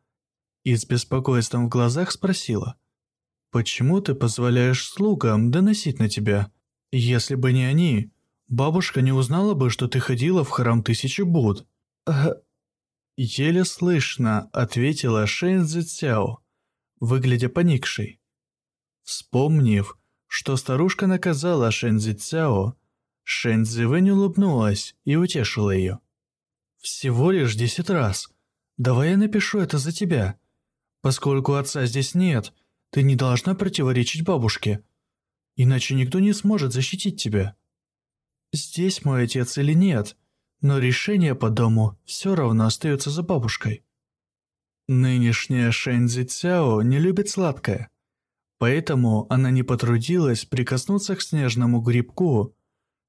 и с беспокойством в глазах спросила, «Почему ты позволяешь слугам доносить на тебя? Если бы не они, бабушка не узнала бы, что ты ходила в храм Тысячи Буд». Еле слышно ответила Шэнь Цзяо выглядя поникшей. Вспомнив, что старушка наказала Шэнзи Цяо, Шэнзи Вэнь улыбнулась и утешила ее. «Всего лишь десять раз. Давай я напишу это за тебя. Поскольку отца здесь нет, ты не должна противоречить бабушке. Иначе никто не сможет защитить тебя. Здесь мой отец или нет, но решение по дому все равно остается за бабушкой. Нынешняя Шэнзи Цяо не любит сладкое, поэтому она не потрудилась прикоснуться к снежному грибку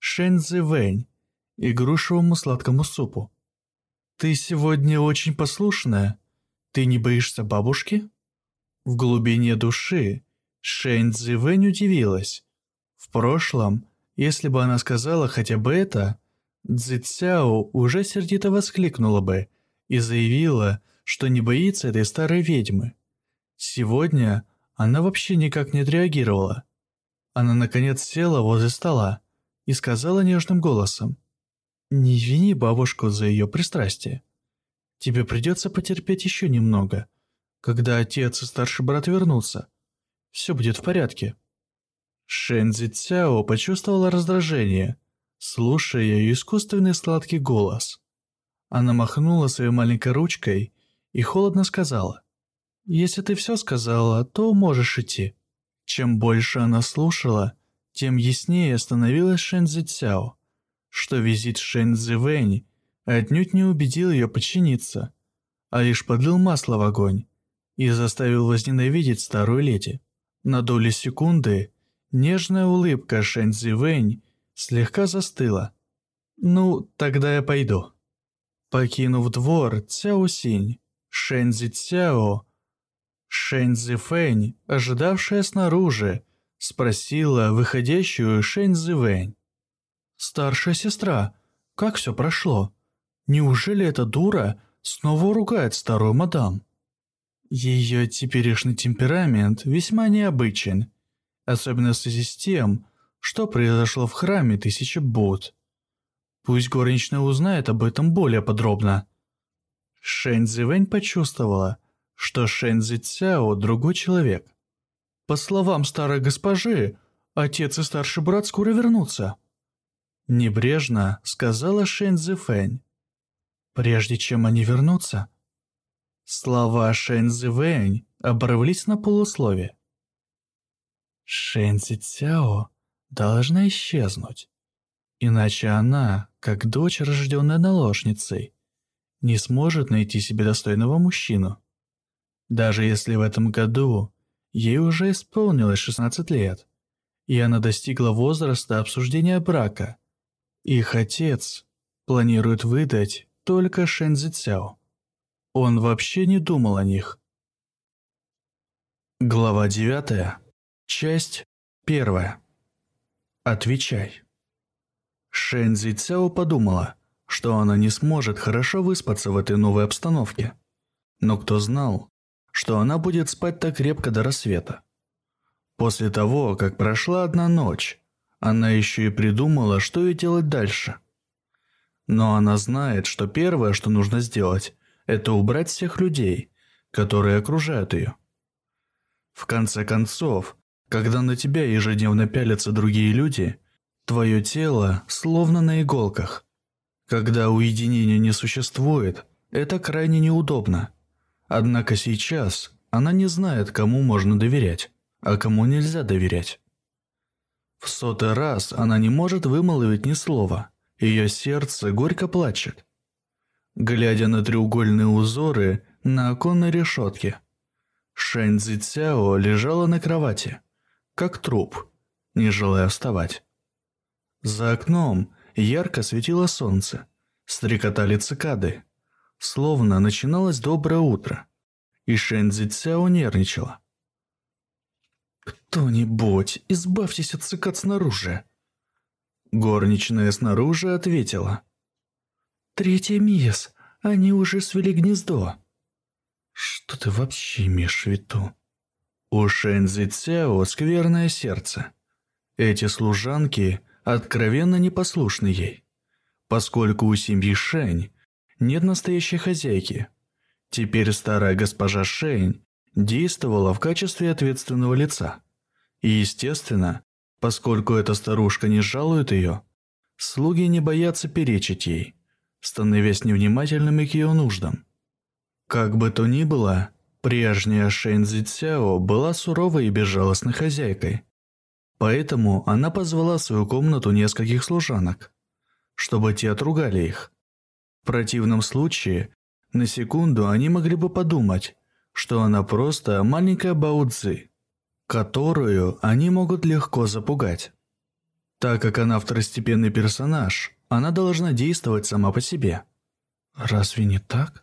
Шэнзи Вэнь и грушевому сладкому супу. «Ты сегодня очень послушная. Ты не боишься бабушки?» В глубине души Шэнзи Вэнь удивилась. В прошлом, если бы она сказала хотя бы это, Цзи Цяо уже сердито воскликнула бы и заявила, что не боится этой старой ведьмы. Сегодня она вообще никак не отреагировала. Она наконец села возле стола и сказала нежным голосом, «Не вини бабушку за ее пристрастие. Тебе придется потерпеть еще немного. Когда отец и старший брат вернутся, все будет в порядке». Шэнзи Цяо почувствовала раздражение, слушая ее искусственный сладкий голос. Она махнула своей маленькой ручкой и холодно сказала, «Если ты все сказала, то можешь идти». Чем больше она слушала, тем яснее становилась Шэнзи Цяо, что визит Шэнь Цзэвэнь отнюдь не убедил ее подчиниться, а лишь подлил масло в огонь и заставил возненавидеть старую леди. На долю секунды нежная улыбка Шэнь Цзэвэнь слегка застыла. «Ну, тогда я пойду». Покинув двор Цяо Синь, Шэнь Цзи Цяо, Шэнь Цзи Фэнь, ожидавшая снаружи, спросила выходящую Шэнь Цзи Вэнь. «Старшая сестра, как все прошло? Неужели эта дура снова ругает старую мадам?» Ее теперешний темперамент весьма необычен, особенно в связи с тем, что произошло в храме Тысячи Буд. Пусть горничная узнает об этом более подробно. Шэнь Цзивэнь почувствовала, что Шэнь Цзи Цяо другой человек. По словам старой госпожи, отец и старший брат скоро вернутся. Небрежно сказала Шэнь Цзифэнь. Прежде чем они вернутся, слова Шэнь Цзивэнь оборвались на полуслове. Шэнь Цзи Цяо должна исчезнуть. Иначе она, как дочь, рожденная наложницей, не сможет найти себе достойного мужчину. Даже если в этом году ей уже исполнилось 16 лет, и она достигла возраста обсуждения брака, их отец планирует выдать только Шэнзи Цяо. Он вообще не думал о них. Глава 9. Часть 1. Отвечай. Шэнзи Цяо подумала, что она не сможет хорошо выспаться в этой новой обстановке. Но кто знал, что она будет спать так крепко до рассвета. После того, как прошла одна ночь, она еще и придумала, что ей делать дальше. Но она знает, что первое, что нужно сделать, это убрать всех людей, которые окружают ее. В конце концов, когда на тебя ежедневно пялятся другие люди, твое тело словно на иголках. Когда уединения не существует, это крайне неудобно. Однако сейчас она не знает, кому можно доверять, а кому нельзя доверять. В сотый раз она не может вымолвить ни слова. Ее сердце горько плачет. Глядя на треугольные узоры на оконной решетке, Шэнь Цзи Цяо лежала на кровати, как труп, не желая вставать. За окном ярко светило солнце, стрекотали цикады. Словно начиналось доброе утро, и Шэнзи Цяо нервничала. «Кто-нибудь, избавьтесь от цикад снаружи!» Горничная снаружи ответила. «Третья мисс, они уже свели гнездо». «Что ты вообще имеешь в виду?» У Шэнзи Цяо скверное сердце. Эти служанки откровенно непослушны ей, поскольку у семьи Шэнь нет настоящей хозяйки. Теперь старая госпожа Шейн действовала в качестве ответственного лица. И естественно, поскольку эта старушка не жалует ее, слуги не боятся перечить ей, становясь невнимательными к ее нуждам. Как бы то ни было, прежняя Шэнь Цзяо была суровой и безжалостной хозяйкой. Поэтому она позвала в свою комнату нескольких служанок, чтобы те отругали их. В противном случае, на секунду они могли бы подумать, что она просто маленькая Баудзи, которую они могут легко запугать. Так как она второстепенный персонаж, она должна действовать сама по себе. Разве не так?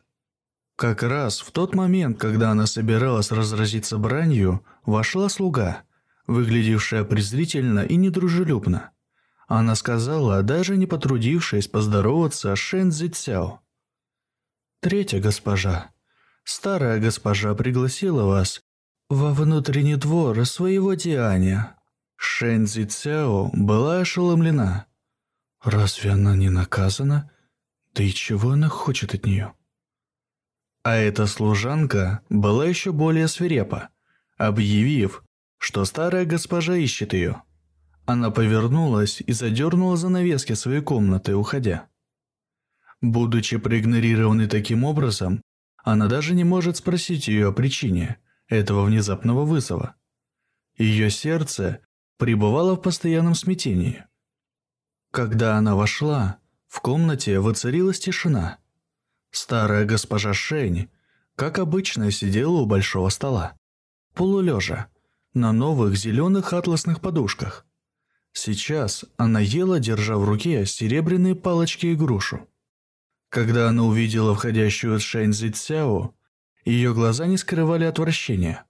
Как раз в тот момент, когда она собиралась разразиться бранью, вошла слуга, выглядевшая презрительно и недружелюбно. Она сказала, даже не потрудившись поздороваться с Шэнзи Цяо. «Третья госпожа, старая госпожа пригласила вас во внутренний двор своего Дианя». Шэнзи Цяо была ошеломлена. «Разве она не наказана? Да и чего она хочет от нее?» А эта служанка была еще более свирепа, объявив, что старая госпожа ищет ее. Она повернулась и задернула занавески своей комнаты, уходя. Будучи проигнорированной таким образом, она даже не может спросить ее о причине этого внезапного вызова. Ее сердце пребывало в постоянном смятении. Когда она вошла, в комнате воцарилась тишина. Старая госпожа Шень, как обычно, сидела у большого стола, полулежа, на новых зеленых атласных подушках. Сейчас она ела, держа в руке серебряные палочки и грушу. Когда она увидела входящую Шэнь Цзэцяо, ее глаза не скрывали отвращения.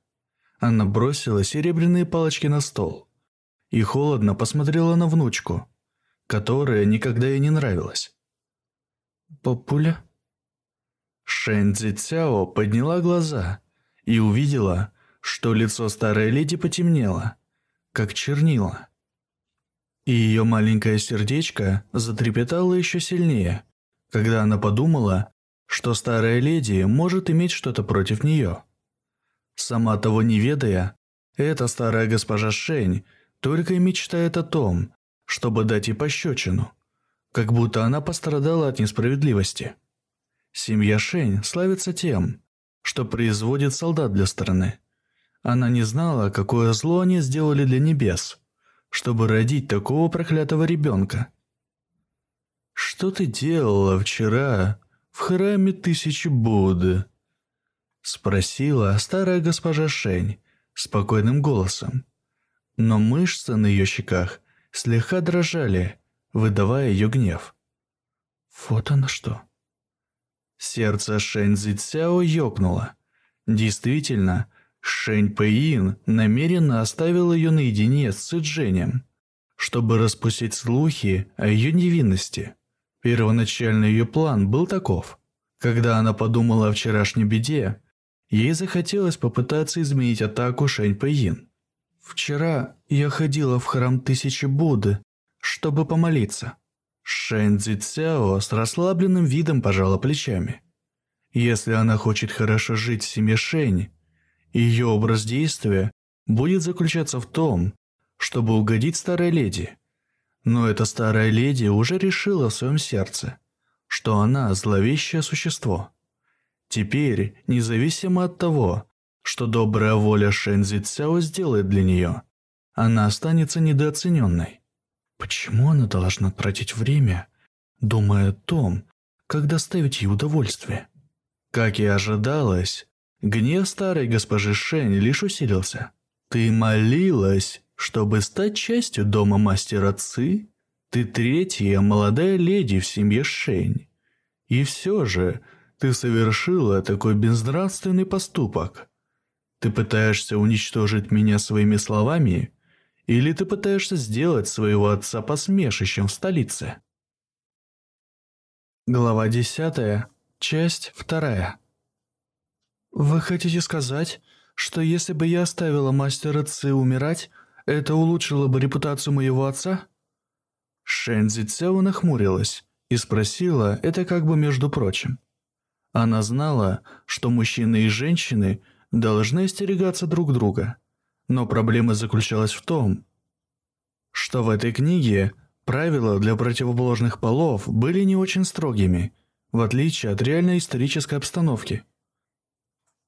Она бросила серебряные палочки на стол и холодно посмотрела на внучку, которая никогда ей не нравилась. «Папуля?» Шэнь Цзэцяо подняла глаза и увидела, что лицо старой леди потемнело, как чернила. И ее маленькое сердечко затрепетало еще сильнее, когда она подумала, что старая леди может иметь что-то против нее. Сама того не ведая, эта старая госпожа Шень только и мечтает о том, чтобы дать ей пощечину, как будто она пострадала от несправедливости. Семья Шень славится тем, что производит солдат для страны. Она не знала, какое зло они сделали для небес, чтобы родить такого проклятого ребенка. «Что ты делала вчера в храме Тысячи Будды?» Спросила старая госпожа Шень спокойным голосом. Но мышцы на ее щеках слегка дрожали, выдавая ее гнев. Вот оно что. Сердце Шэнь Цзэцяо ёкнуло. Действительно, Шэнь Пэйин намеренно оставил ее наедине с Цзэнем, чтобы распустить слухи о ее невинности. Первоначальный ее план был таков. Когда она подумала о вчерашней беде, ей захотелось попытаться изменить атаку Шэнь Пэйин. «Вчера я ходила в храм Тысячи Будды, чтобы помолиться». Шэнь Цзэцяо с расслабленным видом пожала плечами. Если она хочет хорошо жить в семье Шэнь, ее образ действия будет заключаться в том, чтобы угодить старой леди – но эта старая леди уже решила в своем сердце, что она зловещее существо. Теперь, независимо от того, что добрая воля Шэнзи Цяо сделает для нее, она останется недооцененной. Почему она должна тратить время, думая о том, как доставить ей удовольствие? Как и ожидалось, гнев старой госпожи Шэнь лишь усилился. «Ты молилась чтобы стать частью дома мастера Ци, ты третья молодая леди в семье Шень. И все же ты совершила такой безнравственный поступок. Ты пытаешься уничтожить меня своими словами, или ты пытаешься сделать своего отца посмешищем в столице? Глава 10, часть 2. Вы хотите сказать, что если бы я оставила мастера Ци умирать, это улучшило бы репутацию моего отца?» Шэнзи Цяо нахмурилась и спросила это как бы между прочим. Она знала, что мужчины и женщины должны остерегаться друг друга, но проблема заключалась в том, что в этой книге правила для противоположных полов были не очень строгими, в отличие от реальной исторической обстановки –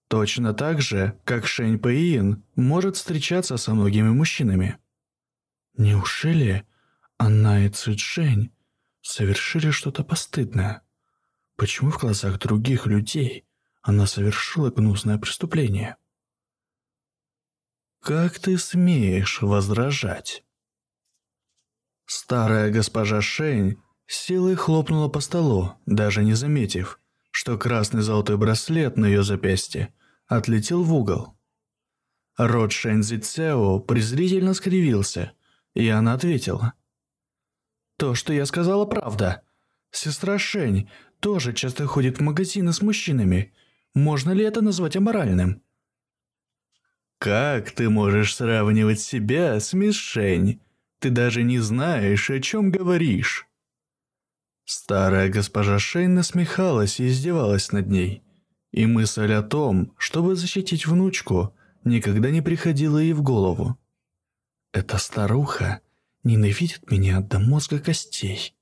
Точно так же, как Шэнь Пэйин может встречаться со многими мужчинами. Неужели она и Цзэчжэнь совершили что-то постыдное? Почему в глазах других людей она совершила гнусное преступление? «Как ты смеешь возражать?» Старая госпожа Шэнь силой хлопнула по столу, даже не заметив, что красный золотой браслет на ее запястье отлетел в угол. Рот Шэнзи Цяо презрительно скривился, и она ответила. «То, что я сказала, правда. Сестра Шэнь тоже часто ходит в магазины с мужчинами. Можно ли это назвать аморальным?» «Как ты можешь сравнивать себя с мисс Шэнь? Ты даже не знаешь, о чем говоришь». Старая госпожа Шейн насмехалась и издевалась над ней. И мысль о том, чтобы защитить внучку, никогда не приходила ей в голову. «Эта старуха ненавидит меня до мозга костей».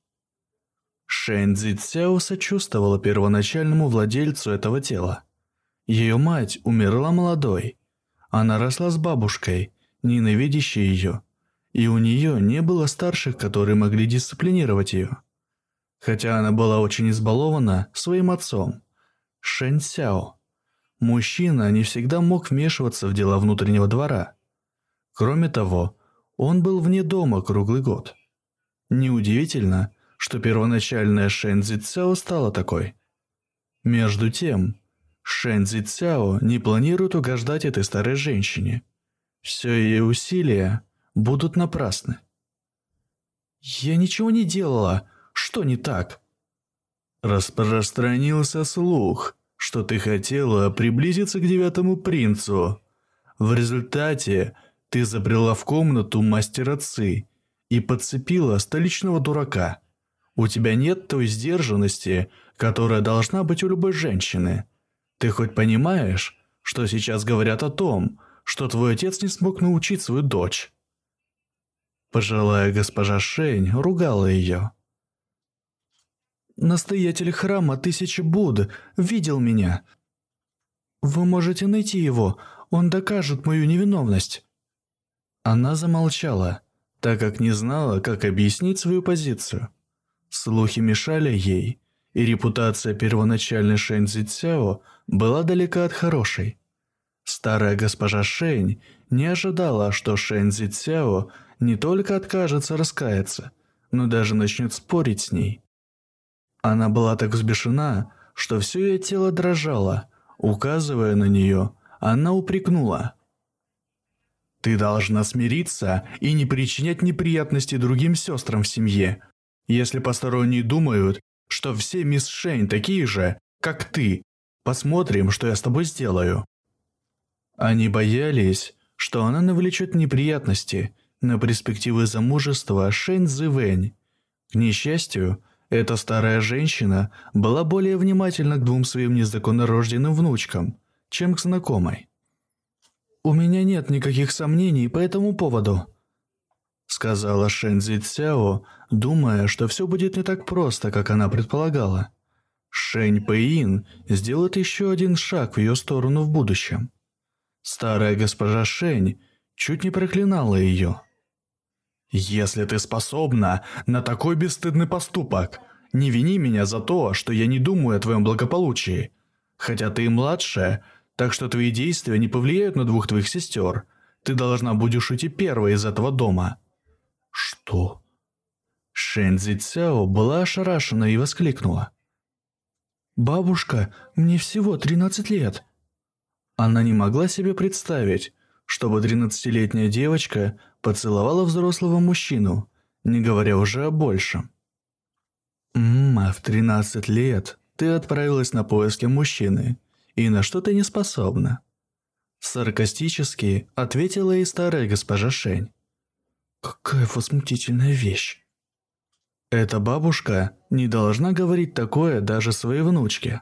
Шэнь Цзи Цяо сочувствовала первоначальному владельцу этого тела. Ее мать умерла молодой. Она росла с бабушкой, ненавидящей ее, и у нее не было старших, которые могли дисциплинировать ее. Хотя она была очень избалована своим отцом, Шэнь Сяо. Мужчина не всегда мог вмешиваться в дела внутреннего двора. Кроме того, он был вне дома круглый год. Неудивительно, что первоначальная Шэнь Цзяо стала такой. Между тем, Шэнь Цзяо не планирует угождать этой старой женщине. Все ее усилия будут напрасны. «Я ничего не делала. Что не так?» Распространился слух, что ты хотела приблизиться к девятому принцу. В результате ты забрела в комнату мастера Ци и подцепила столичного дурака. У тебя нет той сдержанности, которая должна быть у любой женщины. Ты хоть понимаешь, что сейчас говорят о том, что твой отец не смог научить свою дочь?» Пожилая госпожа Шень ругала ее. «Настоятель храма Тысячи Буд видел меня. Вы можете найти его, он докажет мою невиновность». Она замолчала, так как не знала, как объяснить свою позицию. Слухи мешали ей, и репутация первоначальной Шэнь Цзяо была далека от хорошей. Старая госпожа Шэнь не ожидала, что Шэнь Цзяо не только откажется раскаяться, но даже начнет спорить с ней. Она была так взбешена, что все ее тело дрожало. Указывая на нее, она упрекнула. «Ты должна смириться и не причинять неприятности другим сестрам в семье. Если посторонние думают, что все мисс Шейн такие же, как ты, посмотрим, что я с тобой сделаю». Они боялись, что она навлечет неприятности на перспективы замужества Шэнь Цзэвэнь. К несчастью, эта старая женщина была более внимательна к двум своим незаконнорожденным внучкам, чем к знакомой. «У меня нет никаких сомнений по этому поводу», сказала Шэн Цзяо, думая, что все будет не так просто, как она предполагала. Шэнь Пэйин сделает еще один шаг в ее сторону в будущем. Старая госпожа Шэнь чуть не проклинала ее. «Если ты способна на такой бесстыдный поступок, не вини меня за то, что я не думаю о твоем благополучии. Хотя ты и младшая, так что твои действия не повлияют на двух твоих сестер. Ты должна будешь уйти первой из этого дома». «Что?» Шэнзи Цяо была ошарашена и воскликнула. «Бабушка, мне всего 13 лет». Она не могла себе представить, чтобы 13-летняя девочка поцеловала взрослого мужчину, не говоря уже о большем. «Ммм, а в 13 лет ты отправилась на поиски мужчины, и на что ты не способна?» Саркастически ответила и старая госпожа Шень. «Какая возмутительная вещь!» Эта бабушка не должна говорить такое даже своей внучке.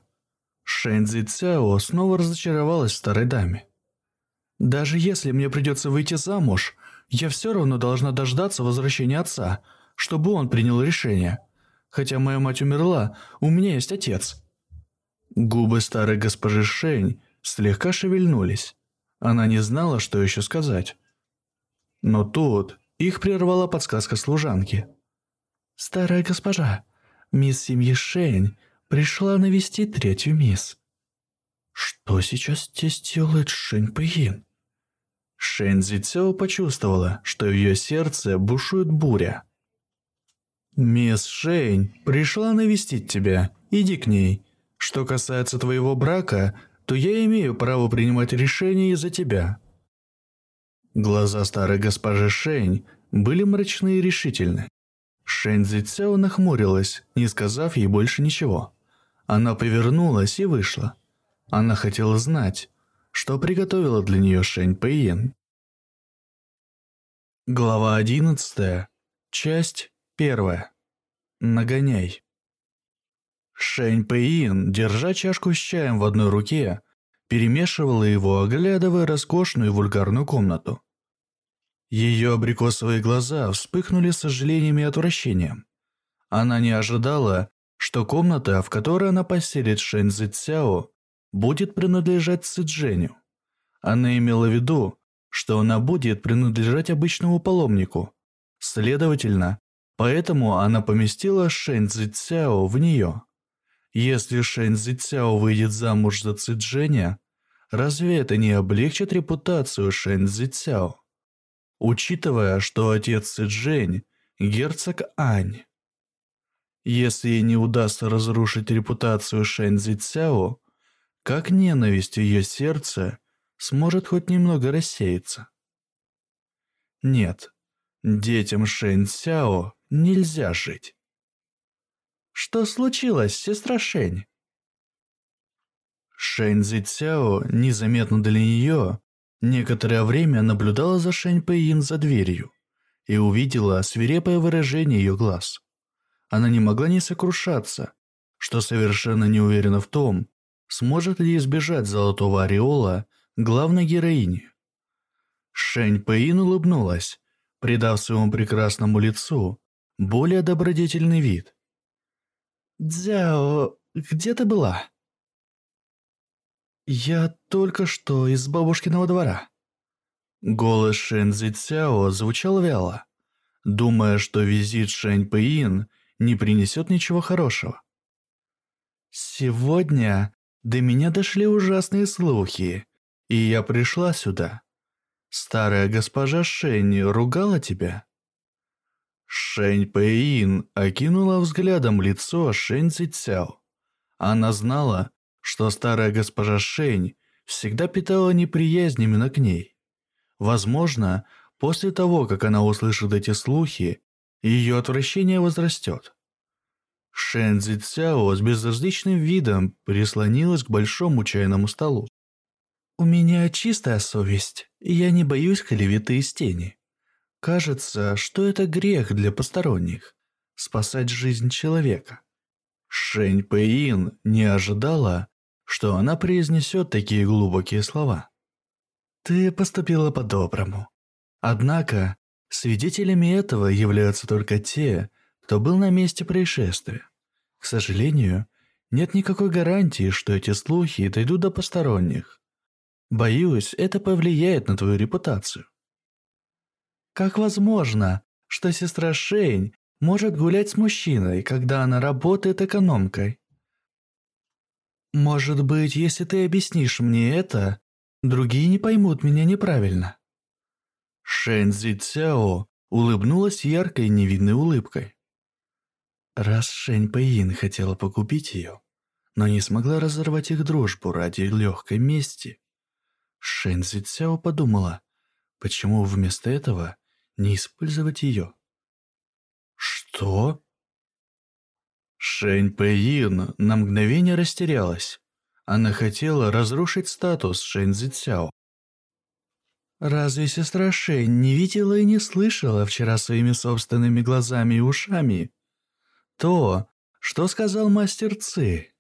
Шэнзи Цяо снова разочаровалась в старой даме. «Даже если мне придется выйти замуж, я все равно должна дождаться возвращения отца, чтобы он принял решение. Хотя моя мать умерла, у меня есть отец». Губы старой госпожи Шэнь слегка шевельнулись. Она не знала, что еще сказать. Но тут их прервала подсказка служанки – «Старая госпожа, мисс семьи Шэнь пришла навестить третью мисс». «Что сейчас здесь делает Шэнь Пэйин?» Шэнь Цзэцяо почувствовала, что в ее сердце бушует буря. «Мисс Шэнь пришла навестить тебя. Иди к ней. Что касается твоего брака, то я имею право принимать решения за тебя». Глаза старой госпожи Шэнь были мрачны и решительны. Шэнзи Цяо нахмурилась, не сказав ей больше ничего. Она повернулась и вышла. Она хотела знать, что приготовила для нее Шэнь Пэйен. Глава 11. Часть 1. Нагоняй. Шэнь Пэйин, держа чашку с чаем в одной руке, перемешивала его, оглядывая роскошную вульгарную комнату. Ее абрикосовые глаза вспыхнули сожалением и отвращением. Она не ожидала, что комната, в которой она поселит Шэньзи Цяо, будет принадлежать Цзэню. Она имела в виду, что она будет принадлежать обычному паломнику, Следовательно, поэтому она поместила Шэнь Цзэцяо в нее. Если Шэнь Цзэцяо выйдет замуж за Цзэджэня, разве это не облегчит репутацию Шэнь Цзэцяо? Учитывая, что отец Цзэджэнь – герцог Ань. Если ей не удастся разрушить репутацию Шэнь Цзэцяо, как ненависть ее сердце сможет хоть немного рассеяться? Нет, детям Шэнь Сяо нельзя жить. Что случилось, сестра Шэнь? Шэнь Цзэцяо, незаметно для нее, некоторое время наблюдала за Шэнь Пэйин за дверью и увидела свирепое выражение ее глаз. Она не могла не сокрушаться, что совершенно не уверена в том, сможет ли избежать золотого ореола главной героини. Шэнь Пэйин улыбнулась, придав своему прекрасному лицу более добродетельный вид. «Дзяо, где ты была?» «Я только что из бабушкиного двора». Голос Шэнь Цзяо звучал вяло, думая, что визит Шэнь Пэйин не принесет ничего хорошего. «Сегодня до меня дошли ужасные слухи, и я пришла сюда. Старая госпожа Шэнь ругала тебя?» Шэнь Пэйин окинула взглядом лицо Шэнь Цзяо. Она знала, что старая госпожа Шэнь всегда питала неприязнь именно к ней. Возможно, после того, как она услышит эти слухи, ее отвращение возрастет. Шэн Цзяо с безразличным видом прислонилась к большому чайному столу. «У меня чистая совесть, и я не боюсь клеветы из тени. Кажется, что это грех для посторонних – спасать жизнь человека». Шэнь Пэйин не ожидала, что она произнесет такие глубокие слова. «Ты поступила по-доброму. Однако, свидетелями этого являются только те, кто был на месте происшествия. К сожалению, нет никакой гарантии, что эти слухи дойдут до посторонних. Боюсь, это повлияет на твою репутацию. Как возможно, что сестра Шейн может гулять с мужчиной, когда она работает экономкой? Может быть, если ты объяснишь мне это, другие не поймут меня неправильно. Шэнь Цзи Цяо улыбнулась яркой невинной улыбкой. Раз Шэнь Пэйин хотела погубить ее, но не смогла разорвать их дружбу ради легкой мести, Шэнь Цзэцяо подумала, почему вместо этого не использовать ее. «Что?» Шэнь Пэйин на мгновение растерялась. Она хотела разрушить статус Шэнь Цзэцяо. Разве сестра Шэнь не видела и не слышала вчера своими собственными глазами и ушами то, что сказал мастер Ци?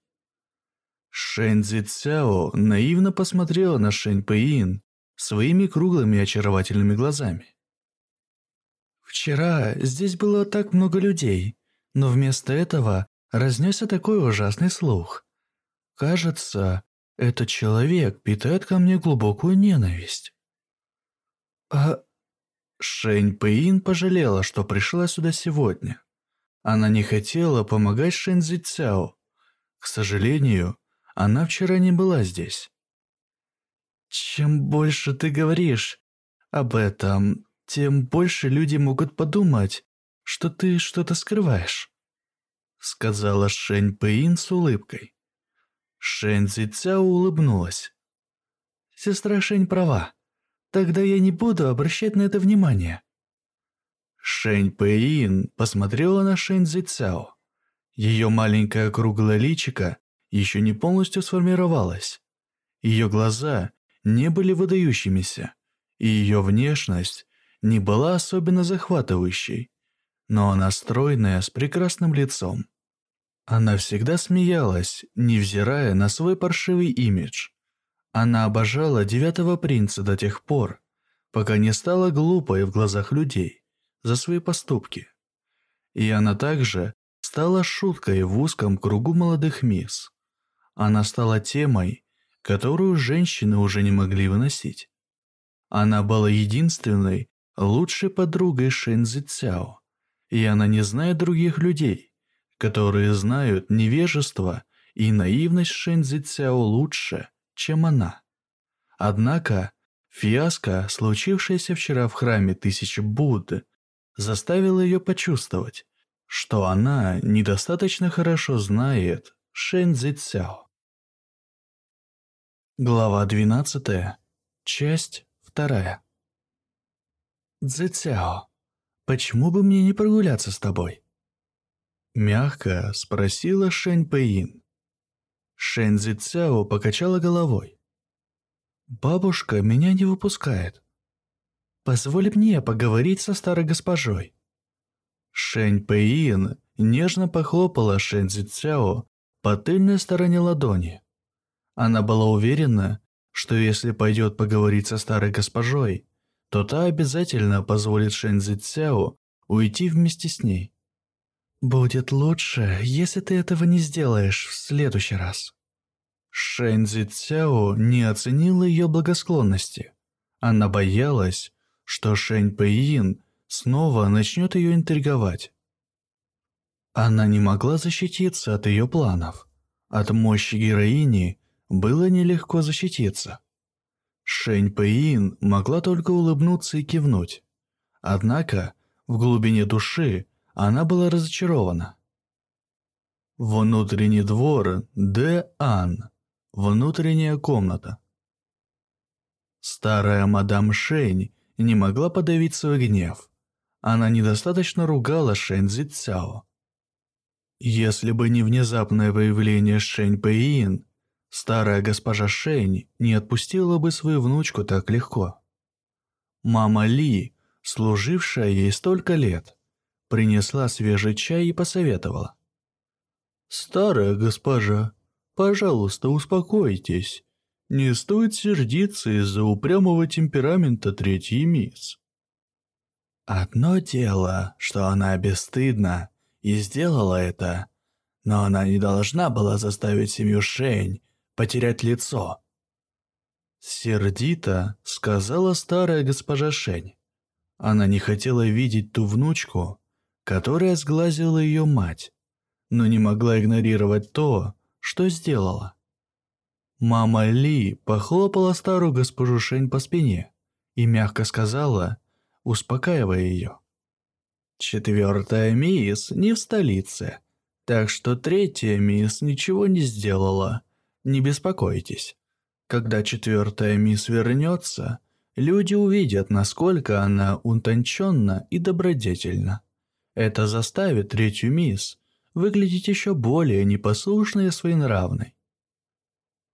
Шэнь Цзяо наивно посмотрела на Шэнь Пэйин своими круглыми очаровательными глазами. «Вчера здесь было так много людей, но вместо этого разнесся такой ужасный слух. Кажется, этот человек питает ко мне глубокую ненависть». «А...» Шэнь Пэйин пожалела, что пришла сюда сегодня. Она не хотела помогать Шэнь Цзяо. К сожалению, она вчера не была здесь. Чем больше ты говоришь об этом, тем больше люди могут подумать, что ты что-то скрываешь», сказала Шэнь Пэйин с улыбкой. Шэнь Цзэцяо улыбнулась. «Сестра Шэнь права. Тогда я не буду обращать на это внимание». Шэнь Пэйин посмотрела на Шэнь Цзэцяо. Ее маленькое круглое личико еще не полностью сформировалась. Ее глаза не были выдающимися, и ее внешность не была особенно захватывающей, но она стройная, с прекрасным лицом. Она всегда смеялась, невзирая на свой паршивый имидж. Она обожала девятого принца до тех пор, пока не стала глупой в глазах людей за свои поступки. И она также стала шуткой в узком кругу молодых мисс. Она стала темой, которую женщины уже не могли выносить. Она была единственной, лучшей подругой Шэнзи Цяо, и она не знает других людей, которые знают невежество и наивность Шэнзи Цяо лучше, чем она. Однако, фиаско, случившееся вчера в храме Тысячи Будды, заставило ее почувствовать, что она недостаточно хорошо знает Шэнзи Цяо. Глава 12. Часть 2. Цзэцяо, почему бы мне не прогуляться с тобой? Мягко спросила Шэнь Пэйин. Шэнь Цзэцяо покачала головой. Бабушка меня не выпускает. Позволь мне поговорить со старой госпожой. Шэнь Пэйин нежно похлопала Шэнь Цзэцяо по тыльной стороне ладони. Она была уверена, что если пойдет поговорить со старой госпожой, то та обязательно позволит Шэнзи Цяо уйти вместе с ней. «Будет лучше, если ты этого не сделаешь в следующий раз». Шэнзи Цяо не оценила ее благосклонности. Она боялась, что Шэнь Пэйин снова начнет ее интриговать. Она не могла защититься от ее планов. От мощи героини было нелегко защититься. Шэнь Пэйин могла только улыбнуться и кивнуть. Однако, в глубине души она была разочарована. Внутренний двор Д. Ан. Внутренняя комната. Старая мадам Шэнь не могла подавить свой гнев. Она недостаточно ругала Шэнь Цзяо. Если бы не внезапное появление Шэнь Пэйин, Старая госпожа Шэнь не отпустила бы свою внучку так легко. Мама Ли, служившая ей столько лет, принесла свежий чай и посоветовала. «Старая госпожа, пожалуйста, успокойтесь. Не стоит сердиться из-за упрямого темперамента третьей мисс». Одно дело, что она бесстыдна и сделала это, но она не должна была заставить семью Шэнь потерять лицо. Сердито сказала старая госпожа Шень. Она не хотела видеть ту внучку, которая сглазила ее мать, но не могла игнорировать то, что сделала. Мама Ли похлопала старую госпожу Шень по спине и мягко сказала, успокаивая ее. Четвертая мисс не в столице, так что третья мисс ничего не сделала, не беспокойтесь. Когда четвертая мисс вернется, люди увидят, насколько она утонченна и добродетельна. Это заставит третью мисс выглядеть еще более непослушной и своенравной.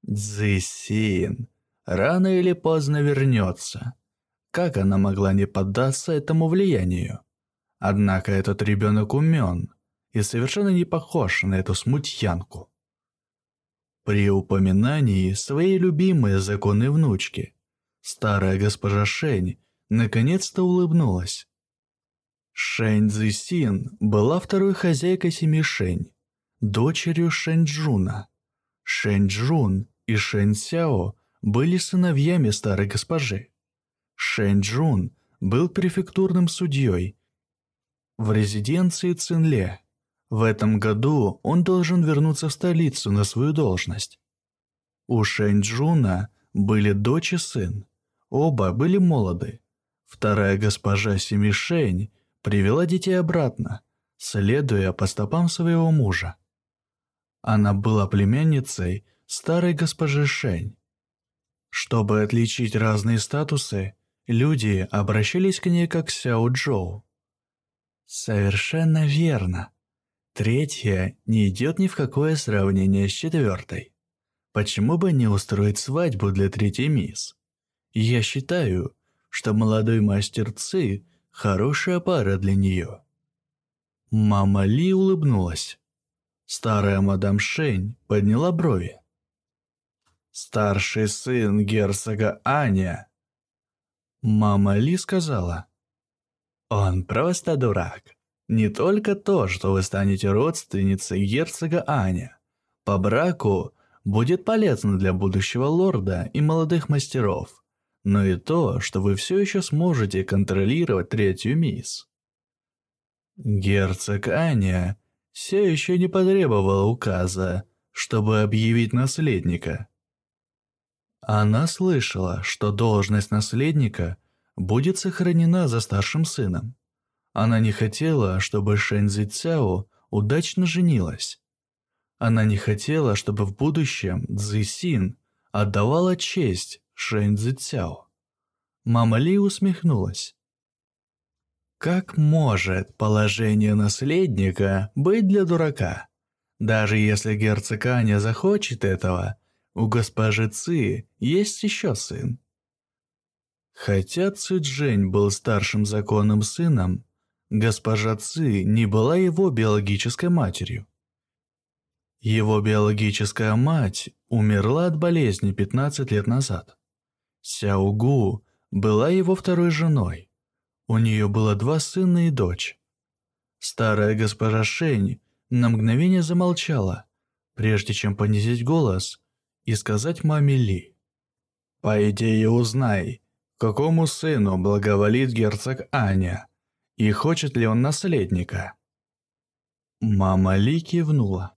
Цзисин рано или поздно вернется. Как она могла не поддаться этому влиянию? Однако этот ребенок умен и совершенно не похож на эту смутьянку. При упоминании своей любимой законной внучки, старая госпожа Шень наконец-то улыбнулась. Шэнь Цзисин была второй хозяйкой семьи Шэнь, дочерью Шэнь Джуна. Шэнь Джун и Шэнь Сяо были сыновьями старой госпожи. Шэнь Джун был префектурным судьей в резиденции Цинле в этом году он должен вернуться в столицу на свою должность. У Шэньчжуна были дочь и сын. Оба были молоды. Вторая госпожа Семишень привела детей обратно, следуя по стопам своего мужа. Она была племянницей старой госпожи Шэнь. Чтобы отличить разные статусы, люди обращались к ней как Сяо Джоу. Совершенно верно. Третья не идет ни в какое сравнение с четвертой. Почему бы не устроить свадьбу для третьей мисс? Я считаю, что молодой мастер Ци – хорошая пара для нее. Мама Ли улыбнулась. Старая мадам Шень подняла брови. «Старший сын герцога Аня». Мама Ли сказала. «Он просто дурак. Не только то, что вы станете родственницей герцога Аня. По браку будет полезно для будущего лорда и молодых мастеров. но и то, что вы все еще сможете контролировать третью мисс. Герцог Аня все еще не потребовал указа, чтобы объявить наследника. Она слышала, что должность наследника будет сохранена за старшим сыном. Она не хотела, чтобы Шэньзи Цяо удачно женилась. Она не хотела, чтобы в будущем Цзи Син отдавала честь Шэньзи Цяо. Мама Ли усмехнулась. Как может положение наследника быть для дурака? Даже если герцог Аня захочет этого, у госпожи Ци есть еще сын. Хотя Цзэнь был старшим законным сыном, госпожа Ци не была его биологической матерью. Его биологическая мать умерла от болезни 15 лет назад. Сяо Гу была его второй женой. У нее было два сына и дочь. Старая госпожа Шень на мгновение замолчала, прежде чем понизить голос и сказать маме Ли. «Пойди и узнай, какому сыну благоволит герцог Аня, и хочет ли он наследника?» Мама Ли кивнула.